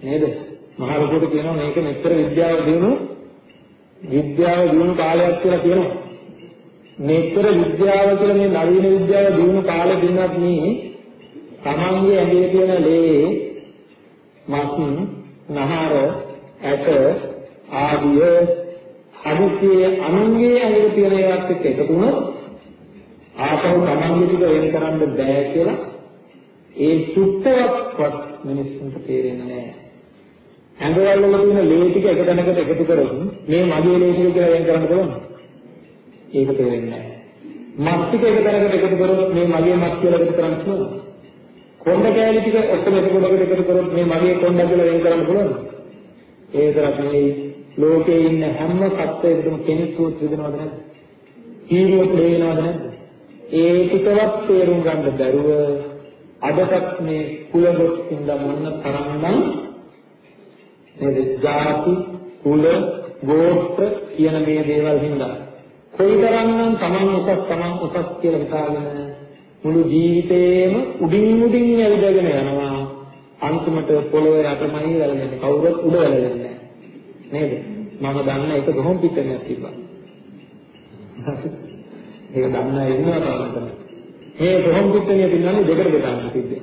නේද? මහ ලොකුට කියනවා මේක මෙච්චර විද්‍යාව දිනු විද්‍යාව දිනු කාලයක් කියලා කියනවා. මෙච්චර විද්‍යාව කියලා මේ නවීන විද්‍යාව දිනු කාලෙ දිනවත් මේ තමන්ගේ ඇඟේ තියෙන ලේ මස් නහර ඇට ආදිය අනුකේ අනුන්ගේ ඇඟේ තියෙන ඒවාත් එක්ක එකතු වුණොත් ආපහු තමන්ගේ ටික වෙන කරන්න බෑ කියලා ඒ සුත්තවත් මිනිස්සුන්ට තේරෙන්නේ නැහැ. ඇඟවල වල තියෙන ලේ ටික එක තැනකට එකතු කරොත් මේ මගේ ලේ ටික කියලා වෙන කරන්න පුළුවන්ද? ඒක තේරෙන්නේ නැහැ. මස් ටික එක තැනකට එකතු කරොත් මේ මගේ මස් කියලා එකතු කරන්න පුළුවන්ද? කොණ්ඩ කෑලි ටික ඔක්කොම එක කොටකට එකතු කරොත් මේ මගේ කොණ්ඩ කියලා වෙන කරන්න පුළුවන්ද? ඒ විතරක් නෙවෙයි ලෝකේ ඉන්න හැම සත්ත්වයකටම කෙනෙක්වත් රිදෙනවද නැද්ද? හීරුවක් දෙනවද නැද්ද? ඒ ටිකවත් තේරුම් ගන්න බැරුව අදටත් මේ කුලගොස් ඉඳලා මොන තරම්නම් නේද? ಜಾති, කුල, ගෝත්‍ර කියන මේ දේවල් හින්දා කොයිතරම්නම් Taman උසස් Taman උසස් කියලා හිතාගෙන මුළු ජීවිතේම උඩින් උඩින් ඇවිදගෙන යනවා අන්තිමට පොළොවේ යටමයි වැළලෙන්නේ කවුරුත් උඩ වැළලෙන්නේ නේද? මම දන්න එක ගොහොන් පිටනයක් තිබ්බා. ඒක දන්න අය ඉන්නවා තාමත්. මේ ගොහොන් පිටනිය පින්නන්නේ දෙකට බෙදන්න තිබ්බේ.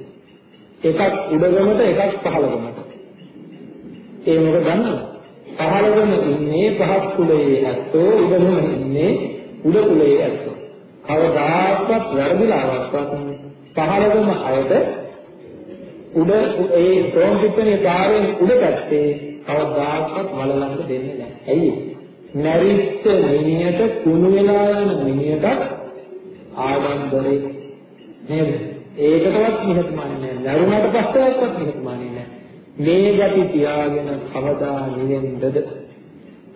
එකක් උඩගමට එකක් පහළගමට. ඒ මොකද දන්නවද? පහළගම ඉන්නේ පහත් කුලයේ ඇත්තෝ උඩගම ඉන්නේ උඩ කුලයේ ඇත්තෝ. කවදාකවත් වැරදිලාවක්වත් පහළගම අයට උඩ ඒ සෝම්පිටනේ පාරෙන් උඩ පැත්තේ කවදාකවත් වලලන්න දෙන්නේ නැහැ. ඇයි? නැරිච්ච මිනිහට කුණු වෙලා යන මිනිහට ආඩම්බරේ නේද? ඒකටවත් නිහතමානී නැහැ. නරුණාට පස්සෙවත් නිහතමානී නැහැ. මේ gati තියාගෙන කවදා නිවෙන්නද?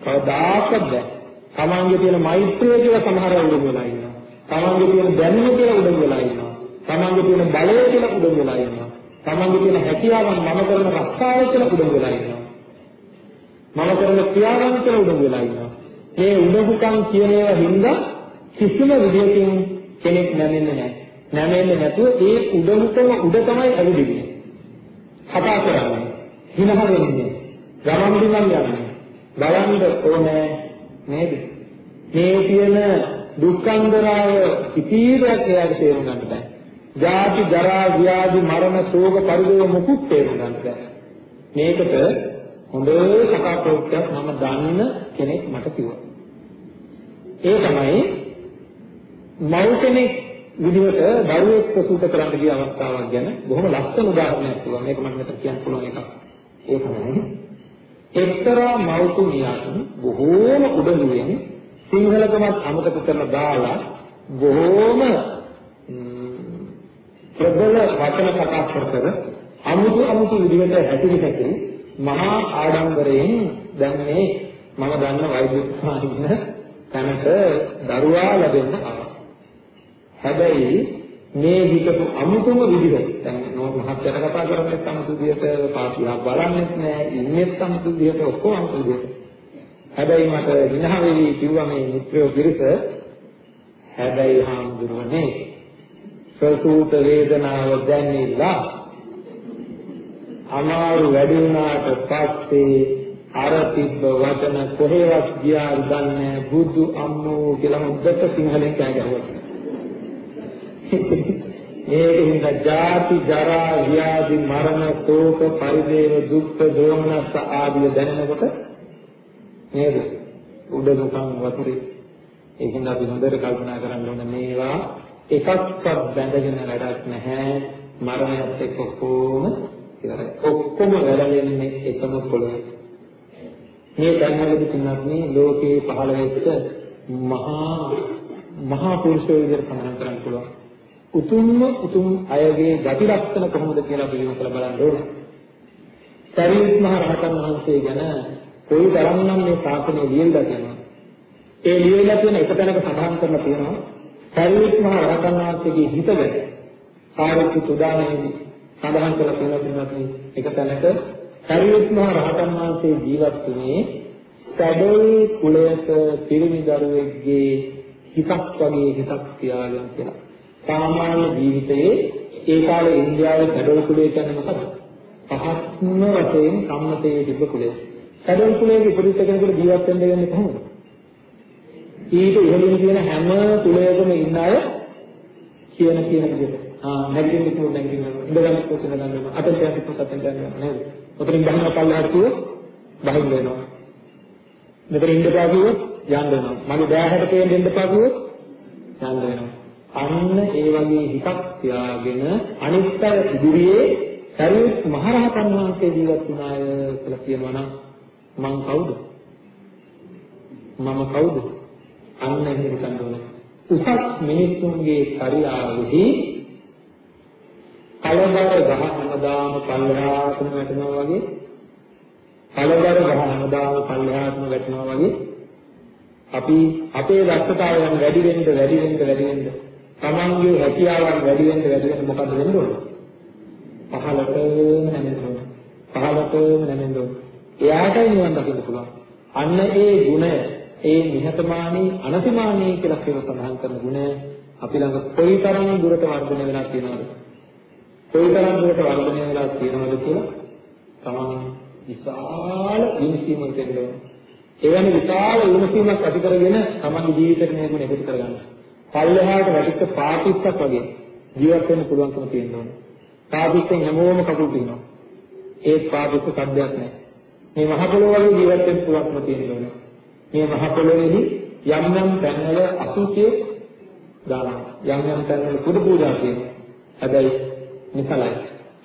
කවදාකවත් බෑ. තමන්ගේ තියෙන මෛත්‍රිය කියලා සමහර අය උඩ වෙලා ඉන්නවා. තමන්ගේ තියෙන දැනුම කියලා උඩ වෙලා ඉන්නවා. තමන්ගේ තියෙන බලය කියලා උඩ වෙලා ඉන්නවා. තමන්ගේ තියෙන හැකියාවන් මම කරන රක්ෂාව කියලා උඩ වෙලා ඉන්නවා. මම කරන ක්‍රියාවන් කියලා උඩ වෙලා ඉන්නවා. මේ උඩුකම් කියන ඒවා හින්දා කිසිම විදියකින් කෙනෙක් නැමෙන්නේ නැහැ. නැමෙන්නේ නැතුව ඒ උඩමුතම උඩ තමයි ඇවිදින්නේ. කතා කරන්නේ. හිනහ වෙන්නේ. ගමන් බිමන් යන්නේ. බලන්න ඕනේ නේද? මේ තියෙන දුක්ඛන්දරාව කිසිදයක් එයාට තේරුම් ගන්න බෑ. ජාති ජරා ව්‍යාධි මරණ ශෝක පරිදේව මුකුත් තේරුම් ගන්න බෑ. මේකට හොඳ කතා ප්‍රෝක්ෂයක් මම දන්න කෙනෙක් මට කිව්වා. ඒ තමයි මව් කෙනෙක් විදිහට දරුවෙක් ප්‍රසූත කරන්න ගිය අවස්ථාවක් ගැන බොහොම ලස්සන උදාහරණයක් පුළුවන්. මේක මම මෙතන කියන්න පුළුවන් එකක්. ඒ තමයි එක්තරා මව්තුමියක් බොහෝම උඩඟුවෙන් සිංහලකමත් අමතක කරලා දාලා බොහෝම ප්‍රබල වචන කතා කර කර අමුතු අමුතු විදිහට හැටිරි හැටි මහා ආඩම්බරයෙන් දැන් මේ මම දන්න වෛද්‍ය ස්වාමීන් තැනට දරුවා ලැබෙන්න ආවා. හැබැයි මේ හිතපු අමුතුම විදිහට දැන් නෝ මහත්යට කතා කරන්නේ අමුතු විදිහට පාටියක් බලන්නෙත් නෑ ඉන්නේ අමුතු විදිහට ඔක්කොම අමුතු විදිහට. හැබැයි මට විනහ වෙවි කිව්වා මේ මිත්‍රයෝ පිරිස හැබැයි හාමුදුරුවනේ සසූත වේදනාව දැනෙලා අමාරු වැඩි වුණාට පස්සේ අර තිබ්බ වචන කොහෙවත් ගියාද දන්නේ බුදු අම්මෝ කියලා මුද්දට සිංහලෙන් කියනවා. මේකින්ද ජාති ජරා ව්‍යාධි මරණ ශෝක පරිදේව දුක්ඛ දෝමනස් ආදී දැනෙනකොට නේද? උඩ දුකන් වතුරේ ඒකින්ද අපි හොඳට කල්පනා කරන්න ඕනේ මේවා එකක්වත් බැඳගෙන වැඩක් නැහැ. මරණයත් එක්ක කොහොම ඉවරයි. ඔක්කොම වැළලෙන්නේ එකම පොළොවේ මේ ධර්මවලදී තුනක් මේ ලෝකේ පහළ වෙච්ච මහා මහා පුරුෂයෝ විදිහට සඳහන් කරන්න පුළුවන්. උතුම්ම උතුම් අයගේ ගති ලක්ෂණ කොහොමද කියලා අපි විමසලා බලන්න ඕනේ. සරියුත් මහ රහතන් වහන්සේ ගැන කොයි තරම්නම් මේ ශාසනය ලියලා තියෙනවා ඒ ලියලා තියෙන එක තැනක සඳහන් කරලා තියෙනවා සරියුත් මහ රහතන් වහන්සේගේ හිත ගැන සාරිපුත් උදානයේදී සඳහන් කරලා තියෙනවා එක තැනක සරියුත් මහ රහතන් වහන්සේ ජීවත් වුණේ සැඩොල් කුලයක පිරිමි දරුවෙක්ගේ හිතක් වගේ හිතක් තියාගෙන කියලා. සාමාන්‍ය ජීවිතයේ ඒ කාලේ ඉන්දියාවේ සැඩොල් කුලය කියන්නේ මොකද? පහත්ම වශයෙන් සම්මතයේ තිබ්බ කුලය. සැඩොල් කුලයේ ඉපදිච්ච කෙනෙකුට ජීවත් වෙන්න වෙන්නේ කොහොමද? ඊට ඉහළින් තියෙන හැම කුලයකම ඉන්න අය කියන කියන විදිහට. ආ නැගිටින්න කිව්වොත් නැගිටින්න. ඉඳගන්න කිව්වොත් ඉඳගන්න. අතෙන් යන්න කිව්වොත් අතෙන් යන්න නේද? ඔතනින් ගහන පල්ලෙහාට කිව්වොත් බහින්න වෙනවා. මෙතන ඉන්න එපා කිව්වොත් යන්න වෙනවා. මගේ දෑහැට පේන්න දෙන්න එපා කිව්වොත් යන්න වෙනවා. අන්න ඒ වගේ හිතක් තියාගෙන අනිත් අය ඉදිරියේ සරියුත් මහරහතන් වහන්සේ ජීවත් වුණාය කියලා කියනවා නම් මං කවුද? මම කවුද? අන්න එහෙම හිතන්න ඕනේ. උසස් මිනිසුන්ගේ චර්යාවෙහි කලබල ගහ හැමදාම පල්ලෙහාටම වැටෙනවා වගේ කලබල ගහ හැමදාම පල්ලෙහාටම වැටෙනවා වගේ අපි අපේ දක්ෂතාවයන් වැඩි වෙන්න වැඩි වෙන්න වැඩි වෙන්න තමන්ගේ හැකියාවන් වැඩි වෙන්න වැඩි වෙන්න මොකද වෙන්න ඕන? පහළටම නැමෙන්න ඕන. පහළටම නැමෙන්න ඕන. එයාටයි නිවන් දකින්න පුළුවන්. අන්න ඒ ගුණය ඒ නිහතමානී අනතිමානී කියලා කියලා සඳහන් කරන ගුණය අපි ළඟ කොයිතරම් දුරට වර්ධනය වෙලා තියෙනවද? කොයිතරම් දුරට වර්ධනය වෙලා තියෙනවද කියලා තමන් විශාල විමසීමක් දෙන්න ඕනේ. එවැනි විශාල විමසීමක් ඇති කරගෙන තමන්ගේ ජීවිතේට මේ ගුණ එකතු කරගන්න. පල්ලෙහාට වැටිච්ච පාටිස්සක් වගේ ජීවත් වෙන්න පුළුවන්කම තියෙනවා. පාටිස්සෙන් හැමෝම කකුල් පිනවා. ඒත් පාටිස්ස සද්දයක් නැහැ. මේ මහ පොළොව වගේ ජීවත් වෙන්න පුළුවන්කම තියෙනවා. මේ මහ පොළොවේහි යම් යම් තැන්වල අසුචිය දානවා. යම් යම් තැන්වල කුඩු පූජා කියනවා. හැබැයි නිසලයි.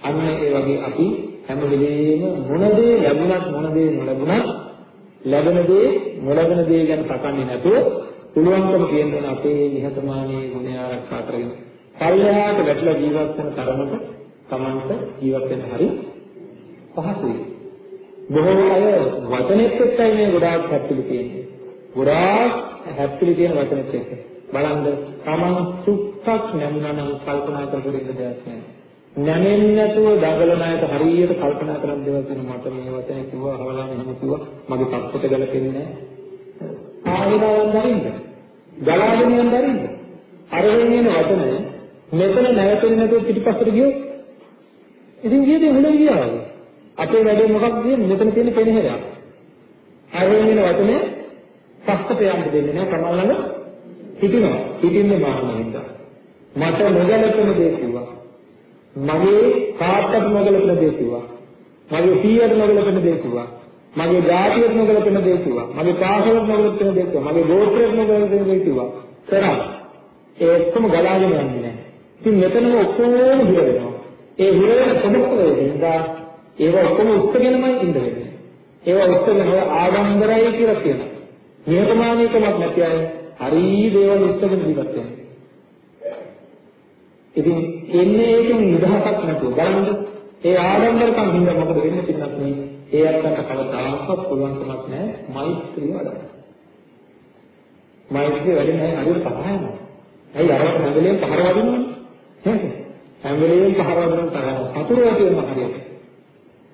අන්න ඒ වගේ අපි හැම වෙලෙම මොන දේ ලැබුණත් මොන දේ නොලැබුණත් ලැබෙන දේ නොලැබෙන දේ ගැන තකන්නේ නැතුව පුළුවන්කම තියෙන අපේ නිහතමානී ගුණය ආරක්ෂා කරගෙන පල්ලෙහාට වැටලා ජීවත් වෙන තරමට Tamanට ජීවත් වෙන්න හරි පහසුයි. බොහෝ අය වචනෙත් එක්කයි මේ ගොඩාක් හැප්පිලි තියෙන්නේ. ගොඩාක් හැප්පිලි තියෙන වචනෙත් එක්ක. බලන්න Taman සුක්ක් නැමුණා නම් කල්පනා කරගෙන ඉන්න දෙයක් නැහැ. නැමෙන්නේ නැතුව දඟලන අයට හරියට කල්පනා කරන් දේවල් වෙන මට මේ වචනේ කිව්වා අහවලා මෙහෙම කිව්වා මගේ තත්ත්වයට ගැලපෙන්නේ නැහැ. ආවිනාවන් දරින්න. ගලාගෙන යන දරින්න. අර වෙනින වචන මෙතන නැවතුනේ නැතුව පිටිපස්සට ගියොත් ඉතින් ගියදී හොඳ ගියා වගේ. අපේ වැඩේ මොකක්ද කියන්නේ මෙතන තියෙන පෙනහැරයක්. අර වෙනින වචනේ පස්සට යන්න දෙන්නේ නැහැ තමල්ලම හිටිනවා. හිටින්නේ මානෙන්ද. මට නොගැලපෙන දේ කිව්වා. මගේ තාත්තට නොගැලපෙන දේ කිව්වා. මගේ සීයට නොගැලපෙන දේ කිව්වා. මගේ ජාතියක් නොගැලපෙන දේ කිව්වා. මගේ පාසලක් නොගැලපෙන දේ කිව්වා. මගේ ගෝත්‍රයක් නොගැලපෙන දේ කිව්වා. කරා. ඒ ඔක්කොම ගලාගෙන යන්නේ නැහැ. ඉතින් මෙතනම ඔක්කොම හිර වෙනවා. ඒ හිර වෙන ස්වභාවය නිසා ඒව ඔක්කොම උස්සගෙනමයි ඉඳ වෙන්නේ. ඒව උස්සගෙන ආඩම්බරයි කියලා කියනවා. නිහතමානීකමක් නැති අය හරි දේවල් උස්සගෙන ජීවත් වෙනවා. ඉතින් එන්නේ ඒකෙන් නිදහසක් නැතුව බලන්න ඒ ආඩම්බරකම් හින්දා මොකද වෙන්නේ පින්නත් නේ ඒ අත්තන්ට කවදාකවත් පුළුවන් කමක් නැහැ මෛත්‍රිය වඩන්න. මෛත්‍රිය වැඩි නැහැ හරියට පහයනවා. ඇයි අරකට හැම වෙලේම පහර වදිනවනේ? නේද? හැම වෙලේම පහර වදින තරම සතුරු ඇති වෙන හරියට.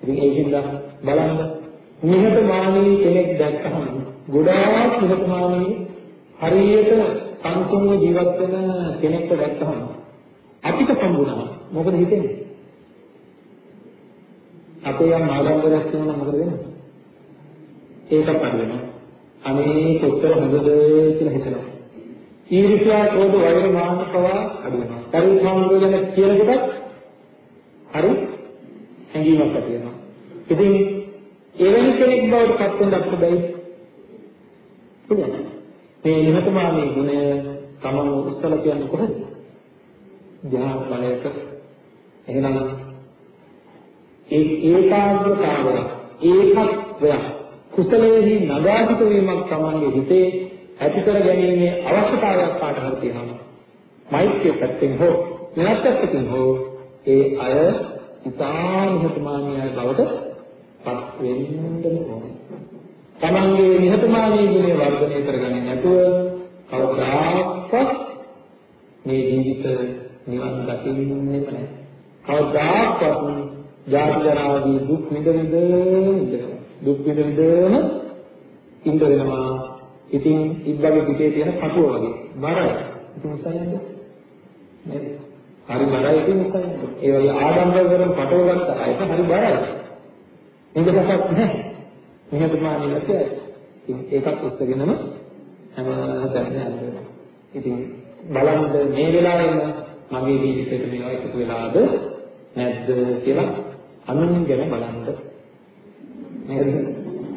ඉතින් ඒකින්ද බලන්න නිහතමානී කෙනෙක් දැක්කම ගොඩාක් නිහතමානී හරියට සංසුන්ව ජීවත් වෙන කෙනෙක්ව දැක්කම අපිට සම්බුණා මොකද හිතෙන්නේ? අපේ යම් ආඩම්බරයක් තියෙනවා මොකද වෙන්නේ? ඒකත් අඩු වෙනවා. අනේ කොච්චර හොඳද කියලා හිතනවා. ඊර්ෂ්‍යා, ක්‍රෝධ, වෛර, මාන පවා අඩු වෙනවා. පරිසංගය ගැන කියනකොට හරි හැඟීමක් ඇති වෙනවා. ඉතින් එවැනි කෙනෙක් බවට පත් වෙන්න අපිට බැරි. පුළුවන්. මේ නිහතමානී ගුණය තමන් උත්සල කියන්නේ කොහොමද? ධ්‍යාන බලයක එහෙනම් ඒ ඒකාග්‍රතාවය ඒකත්වය කුසලයේහි නගාධිත වීමක් තමන්ගේ හිතේ ඇති කර ගැනීමේ අවශ්‍යතාවයක් කාට හරි තියෙනවා. මෛත්‍රිය පැත්තෙන් හෝ වෙනත් පැත්තකින් හෝ ඒ අය ඉතා නිහතමානී අය බවට පත් වෙන්න ඕනේ. තමන්ගේ නිහතමානී ගුණය වර්ධනය කරගන්නේ නැතුව කවදාවත් මේ ජීවිත නිවන් දකින්නෙම නැහැ. කවදාවත් ජාති ජරාදී දුක් විඳ විඳ ඉඳලා දුක් විඳ විඳම ඉඳ වෙනවා. ඉතින් ඉබ්බගේ පිටේ තියෙන කටුව වගේ. බරයි ඉතින් උසයන්ද නේද? හරි බරයි ඉතින් උසයන්ද ඒ වගේ ආඩම්බර කරන කටුව ගත්ත අයට හරි බරයි. ඉඳපසක් නැහැ. මෙහෙතමානී නැති අය ඉතින් ඒකත් උස්සගෙනම හැම තැනම යනවා ඉතින් බලන්න මේ වෙලාවෙම මගේ ජීවිතේට මේවා එකතු වෙලාද නැද්ද කියලා අනුන් ගැන බලන්න නේද?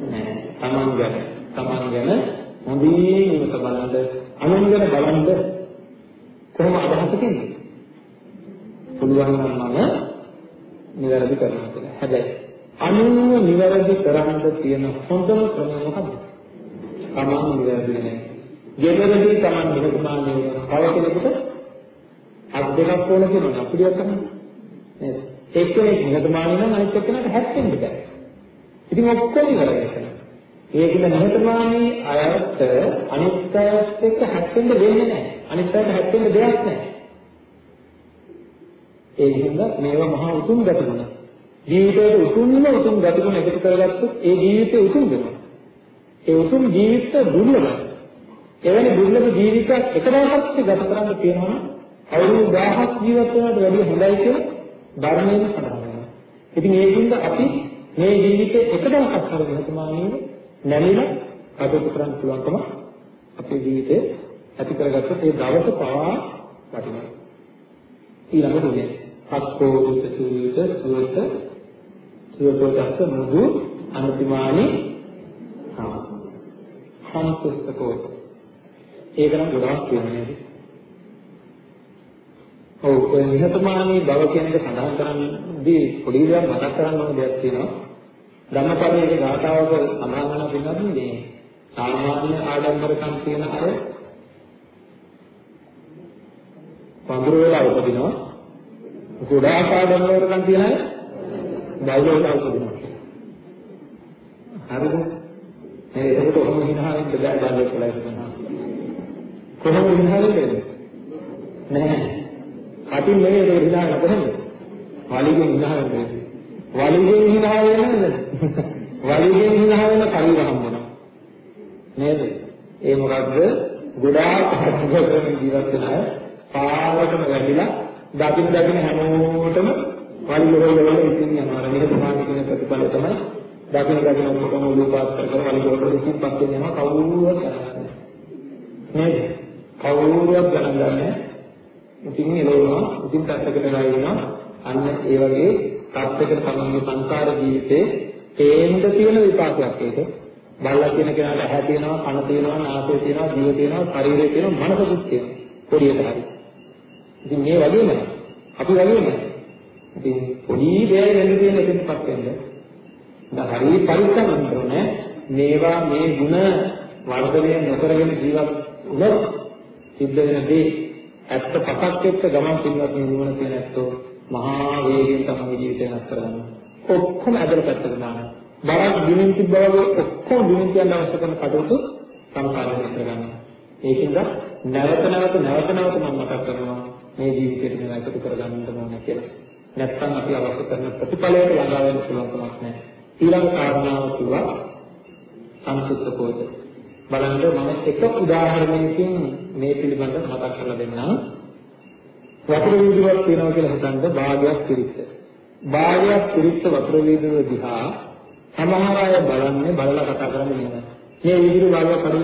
නෑ. තමන් ගැන තමන් ගැන හොඳින් ඉවත බලන්න අනුන් ගැන බලන්න කොහොම අදහස කියන්නේ? පුළුවන් නම් මම නිවැරදි කරනවා කියලා. හැබැයි අනුන්ව නිවැරදි කරන්න තියෙන හොඳම ක්‍රමය මොකක්ද? තමන් නිවැරදි නැහැ. ගෙදරදී තමන් නිහතමානී වෙන කව කෙනෙකුට අත් දෙකක් ඕන කියනවා අපිට තමයි. නේද? එක්කෙනෙක් නිහතමානී නම් අනිත් එක්කෙනාට හැප්පෙන්න බෑ. ඉතින් ඔක්කොම ඉවරයි එතන. ඒකද නිහතමානී අයට අනිත් අයත් එක්ක හැප්පෙන්න දෙන්නේ නැහැ. අනිත් අයට හැප්පෙන්න දෙයක් නැහැ. ඒ හින්දා මේවා මහා උතුම් ගතිගුණ. ජීවිතයේ උතුම්ම උතුම් ගතිගුණ එකතු කරගත්තොත් ඒ ජීවිතේ උතුම් වෙනවා. ඒ උතුම් ජීවිත දුර්ලභයි. එවැනි දුර්ලභ ජීවිතයක් එක දවසක් ගත කරන්න තියෙනවා නම් අවුරුදු 1000ක් ජීවත් වෙනවට වැඩිය හොඳයි කියලා ධර්මයෙන් සඳහන් වෙනවා. ඉතින් ඒකින්ද අපි මේ ජීවිතේ එක දවසක් හරි වෙනතුමානීව නැමිලා කටයුතු කරන්න පුළුවන්කම අපේ ජීවිතේ ඇති කරගත්තොත් ඒ දවස පවා වටිනවා. ඊළඟ දුන්නේ සක්කෝ දුත සූච සුවස සුවපෝතස්ස මුදු අන්තිමානි සම්පුස්තකෝ ඒක නම් ගොඩාක් කියනවා නේද? ඔව් ඔය නිහතමානී බව කියන එක සඳහන් කරන්නදී පොඩි දෙයක් මතක් කරන්න ඕන දෙයක් තියෙනවා. ධම්මපදයේ ගාථාවක සඳහන් වෙනවා පින්නත් මේ සාමාන්‍ය ආඩම්බරකම් තියෙන අය පඳුර වෙලා උපදිනවා. ගොඩාක් ආඩම්බරකම් තියෙන අය බෞද්ධ වෙලා උපදිනවා. හරිද? මේ එතකොට කොහොම හිනහාවෙන්ද බෑ බාධා කියලා හිතනවා. කොහොම හිනහාවෙන්ද? නෑ කටින් නෙවෙයි ඒක හිනාගෙන කොහොමද? වලිගෙන් හිනා වෙන්නේ. වලිගෙන් හිනා වෙන්නේ වලිගෙන් හිනා වෙන ශරීර හම්බුනා. නේද? ඒ මොකද්ද? ගොඩාක් හස්බකරන ජීවත් වෙන අය පාරටම වැටිලා දකින්න දකින්න හැමෝටම වලිගවල වල ඉතින් යනවා. මේක තමයි කියන ප්‍රතිඵලය තමයි දකින්න දකින්න ඔක්කොම උලුපාත් කර කර වලිගවල ඉතින් පස්සේ යනවා කවුරුවත් නේද? කවුරුවත් ගණන් ගන්නෑ. ඉතින් එළවෙනවා ඉතින් පැත්තකට වෙලා ඉන්නවා අන්න ඒ වගේ තත්යකට තමන්ගේ සංසාර ජීවිතේ තේන්න තියෙන විපාකයක් ඒක. බල්ලා කියන කෙනාට ඇහැ තියෙනවා, කන තියෙනවා, නාසය තියෙනවා, දිව තියෙනවා, ශරීරය තියෙනවා, මනසකුත් තියෙනවා. පොඩියට හරි. ඉතින් මේ වගේමයි. අපි වගේමයි. ඉතින් පොඩි දෙයක් වෙන්න තියෙන එකකටපත් වෙන්න. දැන් හරි පරිස්සම් වෙන්න ඕනේ. මේවා මේ ಗುಣ වර්ධනය නොකරගෙන ජීවත් වුණොත් සිද්ධ වෙන දේ ඇත්ත පසක් එක්ක ගමන් පින්වත් මේ නුවණ තියෙන ඇත්තෝ මහා වේගයෙන් තමයි ජීවිතය වෙනස් කරගන්නේ. ඔක්කොම ඇදලා පැත්තකට දානවා. බරක් දිනින් තිබ්බා වගේ ඔක්කොම දිනින් කියන්න අවශ්‍ය කරන කටයුතු සම්පාදනය කරගන්නවා. ඒකින්ද නැවත නැවත නැවත නැවත මම මතක් කරනවා මේ ජීවිතේට මේවා එකතු කරගන්න ඕන කියලා. නැත්නම් අපි අවශ්‍ය කරන ප්‍රතිඵලයට ළඟා වෙන්න පුළුවන් කමක් නැහැ. ඊළඟ කාරණාව කිව්වා සංසුත්ත කෝච. බලන්න මම එක උදාහරණයකින් මේ පිළිබඳව මතක් කරලා දෙන්නම්. වතුර වීදුරුවක් තියෙනවා කියලා හිතන්න භාගයක් පිරිච්ච. භාගයක් පිරිච්ච වතුර වීදුරුව දිහා සමහර අය බලන්නේ බලලා කතා කරන්නේ නේද? මේ වීදුරුව භාගයක් අඩු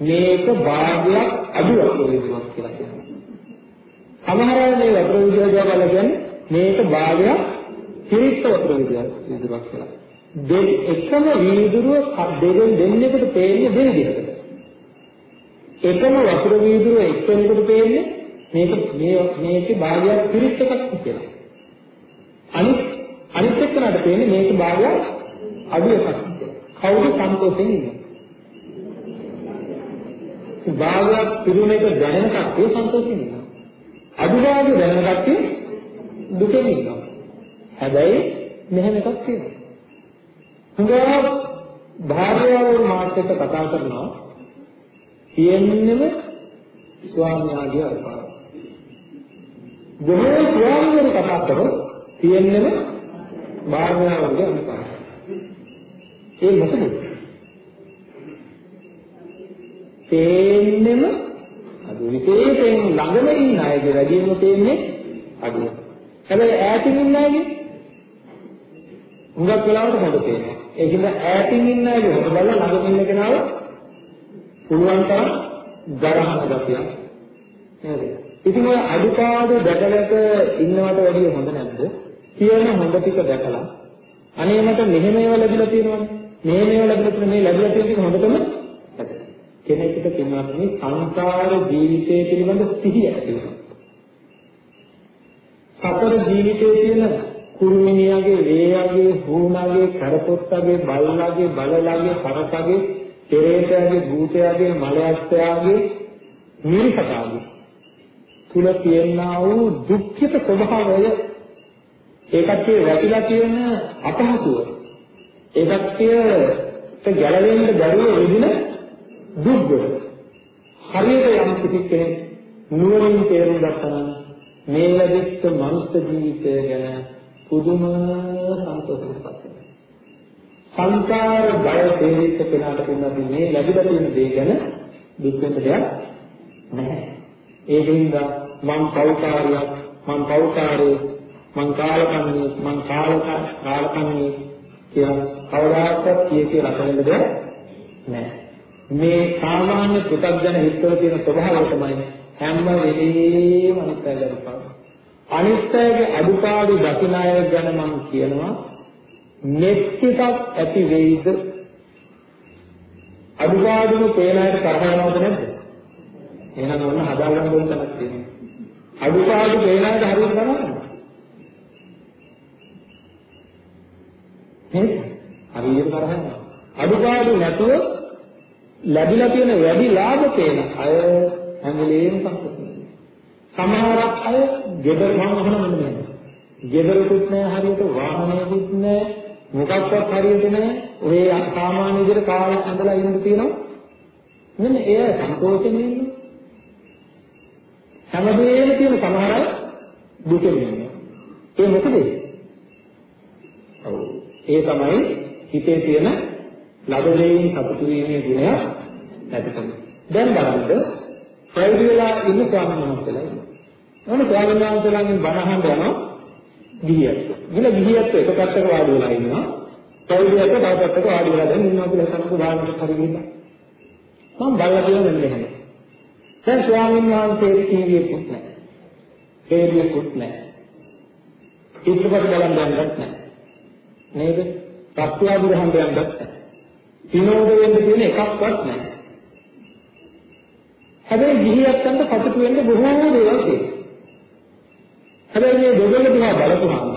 මේක භාගයක් අඩු වතුර වීදුරුවක් කියලා කියනවා. සමහර අය මේ වතුර වීදුරුව දිහා බලලා කියන්නේ මේක භාගයක් පිරිච්ච වතුර වීදුරුවක් කියලා. දෙක එකම වීදුරුව දෙකෙන් දෙන්නෙකුට පේන්නේ දෙවිදිහකට. එකම වතුර වීදුරුව එක්කෙනෙකුට පේන්නේ මේක මේ මේකේ භාගයක් පිරිත් එකක් කියලා. අනිත් අනිත් එක්කනට පේන්නේ මේක භාගයක් අඩු එකක් කියලා. කවුද සන්තෝෂෙන් ඉන්නේ? භාගයක් පිරුණ එක දැනෙන කට්ටිය සන්තෝෂෙන් ඉන්නවා. අඩු භාගය දැනෙන කට්ටිය දුකෙන් ඉන්නවා. හැබැයි මෙහෙම එකක් තියෙනවා. හුඟා භාර්යාව මාත් එක්ක කතා කරනවා තියෙන්නම ස්වාමියාගේ අල්පාව. බොහෝ ස්වාමියෝ කතා කරොත් තියෙන්නම භාර්යාවගේ අල්පාව. ඒ මොකද? තේන්නෙම අද විශේෂයෙන් ළඟම ඉන්න අයගේ වැඩිම තේන්නේ අඩුව. හැබැයි ඈතින් ඉන්න අයගේ හුඟක් වෙලාවට හොඳ තේනවා. ඒකින්ද ඈතින් ඉන්න අය හොඳ බලලා ළඟ ඉන්න කෙනාව පුළුවන් තරම් ගරහන ගතියක් නේද? ඉතින් ඔය අඩුපාඩු දැකලක ඉන්නවට වැඩිය හොඳ නැද්ද? කියන හොඳ ටික දැකලා අනේ මට මෙහෙම ඒවා ලැබිලා තියෙනවනේ. මෙහෙම ඒවා ලැබිලා තියෙන මේ ලැබිලා තියෙන ටික හොඳටම කෙනෙකුට පින්වත්නි සංසාර ජීවිතය පිළිබඳ සිහිය ඇති වෙනවා. සතර ජීවිතයේ තියෙන කුරුමිනියගේ, වේයගේ, හුණාගේ, කරපොත්තගේ, බල්ලාගේ, බලලාගේ, කරකගේ, පෙරේතයාගේ, භූතයාගේ, මලයක්ෂයාගේ, නිරිසකාගේ තුල තියෙනා වූ දුක්ඛිත ස්වභාවය ඒකත් වැටිලා තියෙන අපහසුව ඒකත් ගැලවෙන්න බැරුව විදින දුක්ගොඩ හරියට යම් කිසි කෙනෙක් නුවණින් තේරුම් ගත්තා නම් මේ ලැබිච්ච මනුෂ්‍ය ජීවිතය ගැන පුදුම සන්තෝෂයකටපත් වෙනවා. සංකාර බය තේරිච්ච කෙනාට කියනවා මේ ලැබිලා තියෙන දේ ගැන දුක් වෙන්න දෙයක් නැහැ. ඒකින්ද මං පෞකාරියක් මං පෞකාරේ මං කාලකන්ණී මං කාලක කාලකන්ණී කියලා කවදාකවත් කිය කියලා රටවෙන්න දෙයක් නැහැ. මේ සාමාන්‍ය පුතග්ජන හිතවල තියෙන ස්වභාවය තමයි හැම වෙලේම අනිත්‍ය කරපා. අනිත්‍යයේ අදුපාඩු දකින්න අය ගැන මම කියනවා. net එකක් ඇති වෙයිද? අදුපාඩුම පේන අයට තරහ යනවද නැද්ද? එහෙනම් ඔන්න හදාගන්න ඕන තැනක් තියෙනවා. අදුපාඩු පේන අයට හරියට බලන්න. නේද? හරියට තරහ යනවා අදුපාඩු නැතුව ලැබිලා තියෙන වැඩි ලාභ පේන අය හැම වෙලේම සතුටුයි සමහරක් අය ගෙදර මම අහන මෙන්න මේක. ගෙදරකුත් නැහැ හරියට වාහනයකුත් නැහැ මොකක්වත් හරියට නැහැ. ඔය සාමාන්‍ය විදිහට කාලයක් ඇඳලා ඉන්න තියෙනවා. මෙන්න එය සන්තෝෂයෙන් ඉන්නවා. හැමදේම තියෙන සමහර අය දුකෙන් ඉන්නවා. ඒ මොකද? ඔව්. ඒ තමයි හිතේ තියෙන ලබලයෙන් සතුටු වීමේ ගුණය නැතිකම. දැන් බලන්න පැවිදි වෙලා ඉන්න ස්වාමීන් වහන්සේලා ඉන්නවා. මොන ස්වාමීන් වහන්සේලාගෙන් බණ අහන්න යනවා ගිහියත්. ගිල ගිහියත් එක පැත්තක වාඩි වෙලා ඉන්නවා. පැවිදියට තව පැත්තක වාඩි වෙලා දැන් ඉන්නවා කියලා සමහර උදාහරණයක් හරි ගිහින්. මම බලලා කියන මෙන්න එහෙම. දැන් ස්වාමීන් වහන්සේ ටීවීයකුත් නැහැ. රේඩියෝකුත් නැහැ. චිත්‍රපට බලන්න යන්නත් නැහැ. නේද? ප්‍රත්‍යාභිරහම් යන්නත් නැහැ. විනෝද වෙන්න තියෙන එකක්වත් නැහැ. හැබැයි ගිහියන්ට සතුටු වෙන්න බොහෝ දේවල් තියෙනවා. හැබැයි මේ දෙගොල්ල දිහා බලපුවාම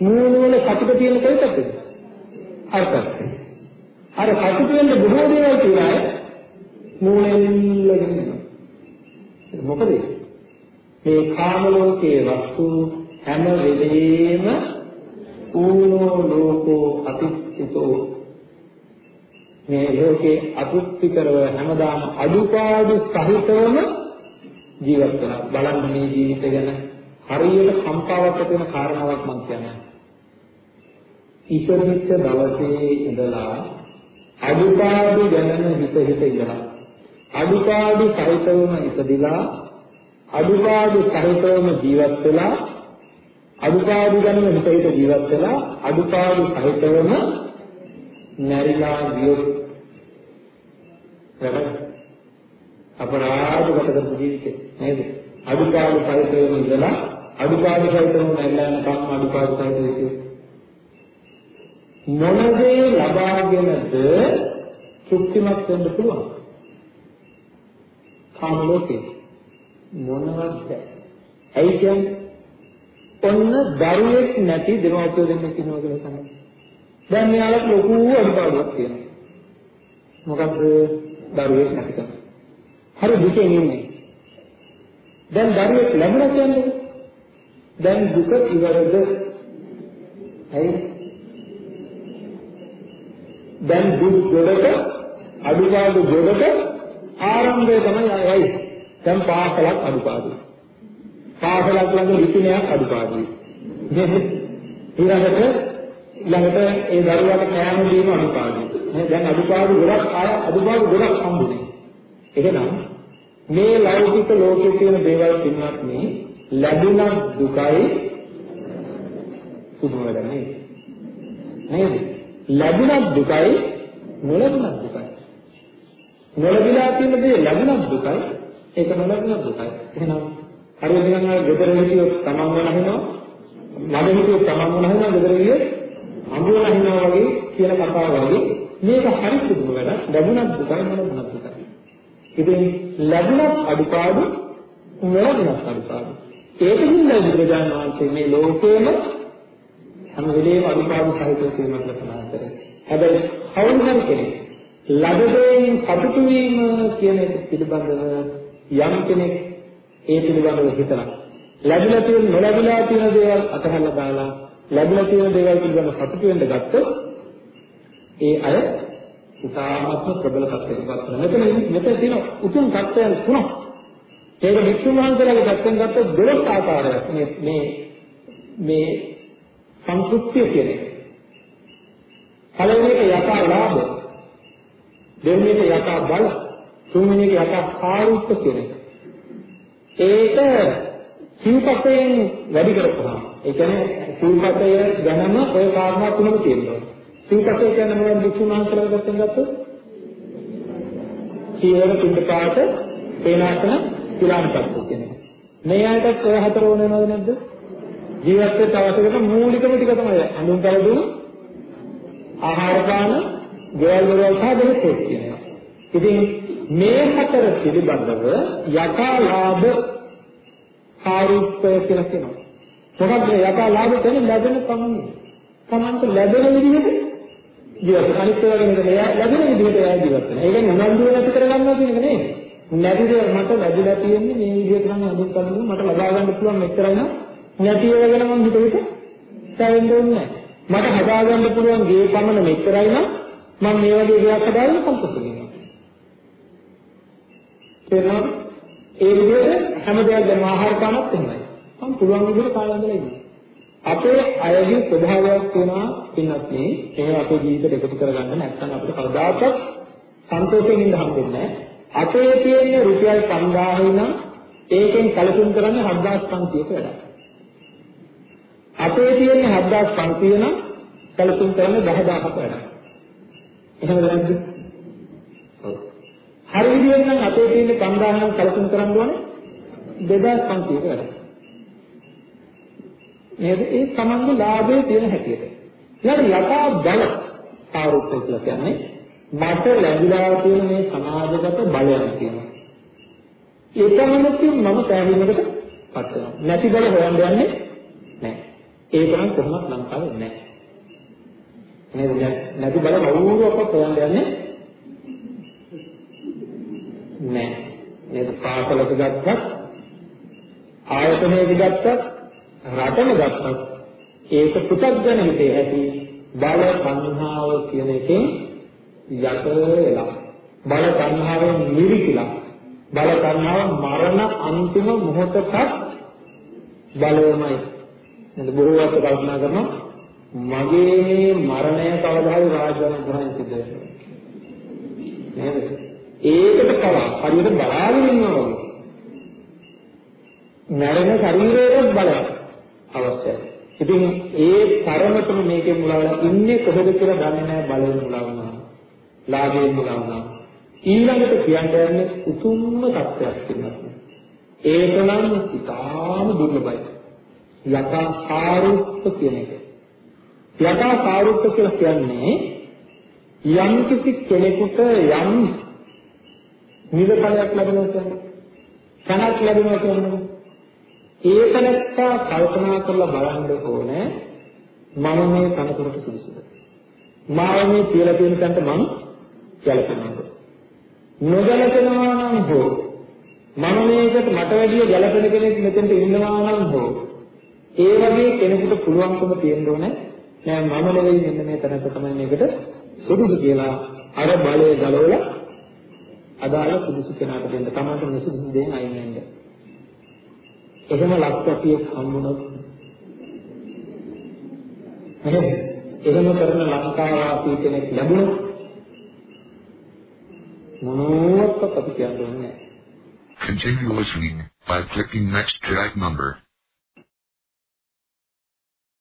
මූල වල සතුට තියෙන කොයිකද? අර්ථයක්. අර සතුට වෙන්න බොහෝ දේවල් තියෙනවා. මූලෙල්ලගෙන මොකද මේ කාම ලෝකයේ වස්තු හැම වෙලෙම ඌනෝ ලෝකෝ අතිච්චිතෝ මේ ලෝකේ අතුත්ති කරව හැමදාම අදුපාදු සහිතවම ජීවත් වෙනවා. බලන්න මේ ජීවිතය ගැන හරියට කම්පාවක් ඇති වෙන කාරණාවක් මම කියන්නේ. ඉපදිච්ච දවසේ ඉඳලා අදුපාදු ගැන හිත හිත ඉඳලා අදුපාදු සහිතවම ඉපදිලා අදුපාදු සහිතවම ජීවත් වෙලා අදුපාදු ගැන හිත හිත ජීවත් වෙලා අදුපාදු සහිතවම මැරිලා ගියොත් වැඩ අපරාධ කොට කරපු ජීවිතේ නේද? අදුපාදු සහිතවම ඉඳලා අදුපාදු සහිතවම මැරිලා යනකම් අදුපාදු සහිතව මොන දේ ලබාගෙනද තෘප්තිමත් වෙන්න පුළුවන්? කාම ලෝකේ. මොනවද ඇයි කියන්නේ? ඔන්න දරුවෙක් නැති දෙමව්පියෝ දෙන්නෙක් ඉන්නවා කියලා තමයි. දැන් මෙයාලට ලොකු අඩුපාඩුවක් තියෙනවා. මොකද්ද? දරුවෙක් නැතිකම හරි දුකෙන් ඉන්නේ දැන් දරුවෙක් ලැබුණා කියන්නේ දැන් දුක ඉවරද ඇයි දැන් දුක් ගොඩක අඩුපාඩු ගොඩක ආරම්භය තමයි අයයි. දැන් පාසලක් අඩුපාඩුයි. පාසලක් ළඟ ලිපිනයක් අඩුපාඩුයි. ඊළඟට ළඟට ඒ දරුවාට කෑම දීම අඩුපාඩුයි. මේ දැන් අඩුපාඩු ගොඩක් ආය අඩුපාඩු ගොඩක් හම්බුනේ. එහෙනම් මේ ලෞකික ලෝකයේ තියෙන දේවල් පින්වත් මේ ලැබුණ දුකයි සුදුම වැඩ නේද? නේද? ලැබුණ දුකයි නොලැබුණ දුකයි. නොලැබිලා තියෙන දේ ලැබුණ දුකයි ඒක නොලැබුණ දුකයි. එහෙනම් හරියට නිකන් අර ගෙදර හිටියොත් තමන්ම නැහිනවා ළඟ හිටියොත් තමන්ම නැහිනවා ගෙදර ගියොත් අඹුව නැහිනවා වගේ කියන කතාව වගේ මේක හරි පුදුම වැඩක් ලැබුණත් දුකයි නොලැබුණත් දුකයි. ඉතින් ලැබුණත් අඩුපාඩු නොලැබුණත් අඩුපාඩු. ඒකින් බුදුරජාණන් වහන්සේ මේ ලෝකේම හැම වෙලේම අනුපාදු සහිතව තියෙනවා කියලා සඳහන් කරේ. හැබැයි කවුරු හරි කෙනෙක් ලබදයෙන් සතුටු වීම කියන එක පිළිබඳව යම් කෙනෙක් ඒ පිළිබඳව හිතනවා. ලැබිලා තියෙන නොලැබිලා තියෙන දේවල් අතහැරලා දාලා ලැබිලා තියෙන දේවල් පිළිබඳව සතුටු වෙන්න ගත්තොත් ඒ අය ඉතාමත්ම ප්‍රබල තත්ත්වයකට පත් වෙනවා. මෙතන මෙතන තියෙන උතුම් තත්ත්වයන් තුනක්. ඒක වික්ෂුන් වහන්සේලාගේ තත්ත්වෙන් ගත්තොත් 12 ආකාරයක් මේ මේ මේ සංකෘත්‍ය කියන්නේ. පළවෙනි එක යථා ලාභ. දෙවෙනි එක යථා බල. තුන්වෙනි එක යථා කාරුත්ව කියන්නේ. ඒක සිව්පතයෙන් වැඩි කරපුවාම ඒ කියන්නේ සිව්පතය ගැනම ඔය කාරණා තුනම තියෙනවා. සිව්පතය කියන්නේ මොනවද විසුණුහන්සලා ගත්තන් ගත්තොත්? සීවර පිටපාත සේනාසන පිලාන්පත් කියන්නේ. මේ ආයතත් ඔය හතර ඕන වෙනවද නැද්ද? ජීවත් වෙච්ච අවශ්‍යකට මූලිකම ටික තමයි අඳුන් කලදුණු ආහාර පාන, ගෙවල් දොරවල් සහ දෙහෙත් කියනවා. ඉතින් මේ හතර පිළිබඳව යථාලාභ කාරුත්වය කියලා කියනවා. මොකක්ද යථාලාභ කියන්නේ ලැබෙන කමන්නේ. තමන්ට ලැබෙන විදිහට ජීවත් වෙන අනිත් ඒවා ගැන නෑ ලැබෙන විදිහට එයා ජීවත් වෙනවා. ඒ කියන්නේ උනන්දු නැති කරගන්නවා කියන එක නෙවෙයි. නැති දේ මට ලැබිලා තියෙන්නේ මේ විදිහට නම් අඳුන් කලදුණු මට ලබා ගන්න පුළුවන් මෙච්චරයි නම් නැති ඒවා ගැන මම හිත හිත සැවෙන්න ඕනේ මට හදාගන්න පුළුවන් ගේ පමණ මෙච්චරයි නම් මම මේ වගේ ගයක් හදාගෙන සතුටු වෙනවා. තේරෙනවද? ඒ විදිහට හැම දෙයක් ගැන ආහාර පානත් එහෙමයි. මම පුළුවන් විදිහට කාලඳලා ඉන්නවා. අපේ අයගේ ස්වභාවයක් වෙනවා පින්නත් මේ එහෙම අපේ ජීවිතේට එකතු කරගන්න නැත්නම් අපිට කවදාකවත් සන්තෝෂයෙන් ඉඳ හම්බෙන්නේ නැහැ. අපේ තියෙන රුපියල් 5000 නම් ඒකෙන් කලසුම් කරන්නේ 7500ක වැඩක්. අපේ තියෙන 7500 නම් සැලසුම් කරන්නේ 10000ක වැඩ. එහෙමද නැද්ද? ඔව්. හරි විදිහෙන් නම් අපේ තියෙන 5000 නම් සැලසුම් කරන්න ඕනේ 2500ක වැඩ. නේද? ඒ තමන්ගේ ලාභයේ තියෙන හැටියට. ඊළඟ යථා බල සාරුප්‍ය කියලා කියන්නේ මට ලැබිලා තියෙන මේ සමාජගත බලයක් තියෙනවා. ඒ තරමකින් මම පැහැදීමකට පත් වෙනවා. නැති බල හොයන්න යන්නේ නැහැ. ඒ තරම් කොහොමත් ලංකාවේ නැහැ. නේද? නැති බල කවුරුවක්වත් හොයන්න යන්නේ නැහැ. නේද? පාසලක ගත්තත් ආයතනයක ගත්තත් රටම ගත්තත් ඒක පුතග්ජන හිතේ ඇති බල සංහාව කියන එකෙන් යට වෙලා බල සංහාවෙන් නිවිලා බල සංහාව මරණ අන්තිම මොහොතට බලවමයි. නේද බොහෝ අය කල්පනා කරනවා මගේ මේ මරණය කවදා හරි රාජ්‍යයන් ග්‍රහණ සිද්ධ වෙනවා. නේද? ඒකට පවා හරියට බලාගෙන ඉන්නවා වගේ. මරණ ශරීරයට බලයක්. අවශ්‍යයි. ඉතින් ඒ තරමටම මේකේ මුලවලා ඉන්නේ කොහෙද කියලා දන්නේ නැහැ බලයෙන් මුලවනවා. ලාභයෙන් මුලවනවා. ඊළඟට කියන්න යන්නේ උතුම්ම තත්ත්වයක් තියෙනවා. ඒකනම් ඉතාම දුර්ලභයි. යථා සාරුප්ප කියන එක. යථා සාරුප්ප කියලා කියන්නේ යම් කිසි කෙනෙකුට යම් නිලඵලයක් ලැබෙනවා කියන්නේ කනක් ලැබෙනවා කියන්නේ ඒක නැත්තා කල්පනා කරලා බලන්න ඕනේ මම මේ තනතුරට සුදුසුද? මාව මේ කියලා තියෙන තැනට මං ගැලපෙනවද? නොගැලපෙනවා නම් හෝ මම මේකට මට වැඩිය ගැලපෙන කෙනෙක් මෙතෙන්ට ඉන්නවා නම් හෝ ඒ වගේ කෙනෙකුට පුළුවන්කම තියෙන්න ඕනේ නෑ මම නෙවෙයි මෙන්න මේ තැනට තමයි මේකට සුදුසු කියලා අර බලය ගලවලා අදාළ සුදුසු කෙනාට දෙන්න තමයි මේ සුදුසු දෙයින් අයින් වෙන්නේ එහෙම ලක්පතියෙක් හම්බුනොත් එහෙම එහෙම කරන ලංකාව වාසී කෙනෙක් ලැබුණොත් මොනවත් ප්‍රතික්‍රියාවක් නැහැ. Continue listening by clicking next track number.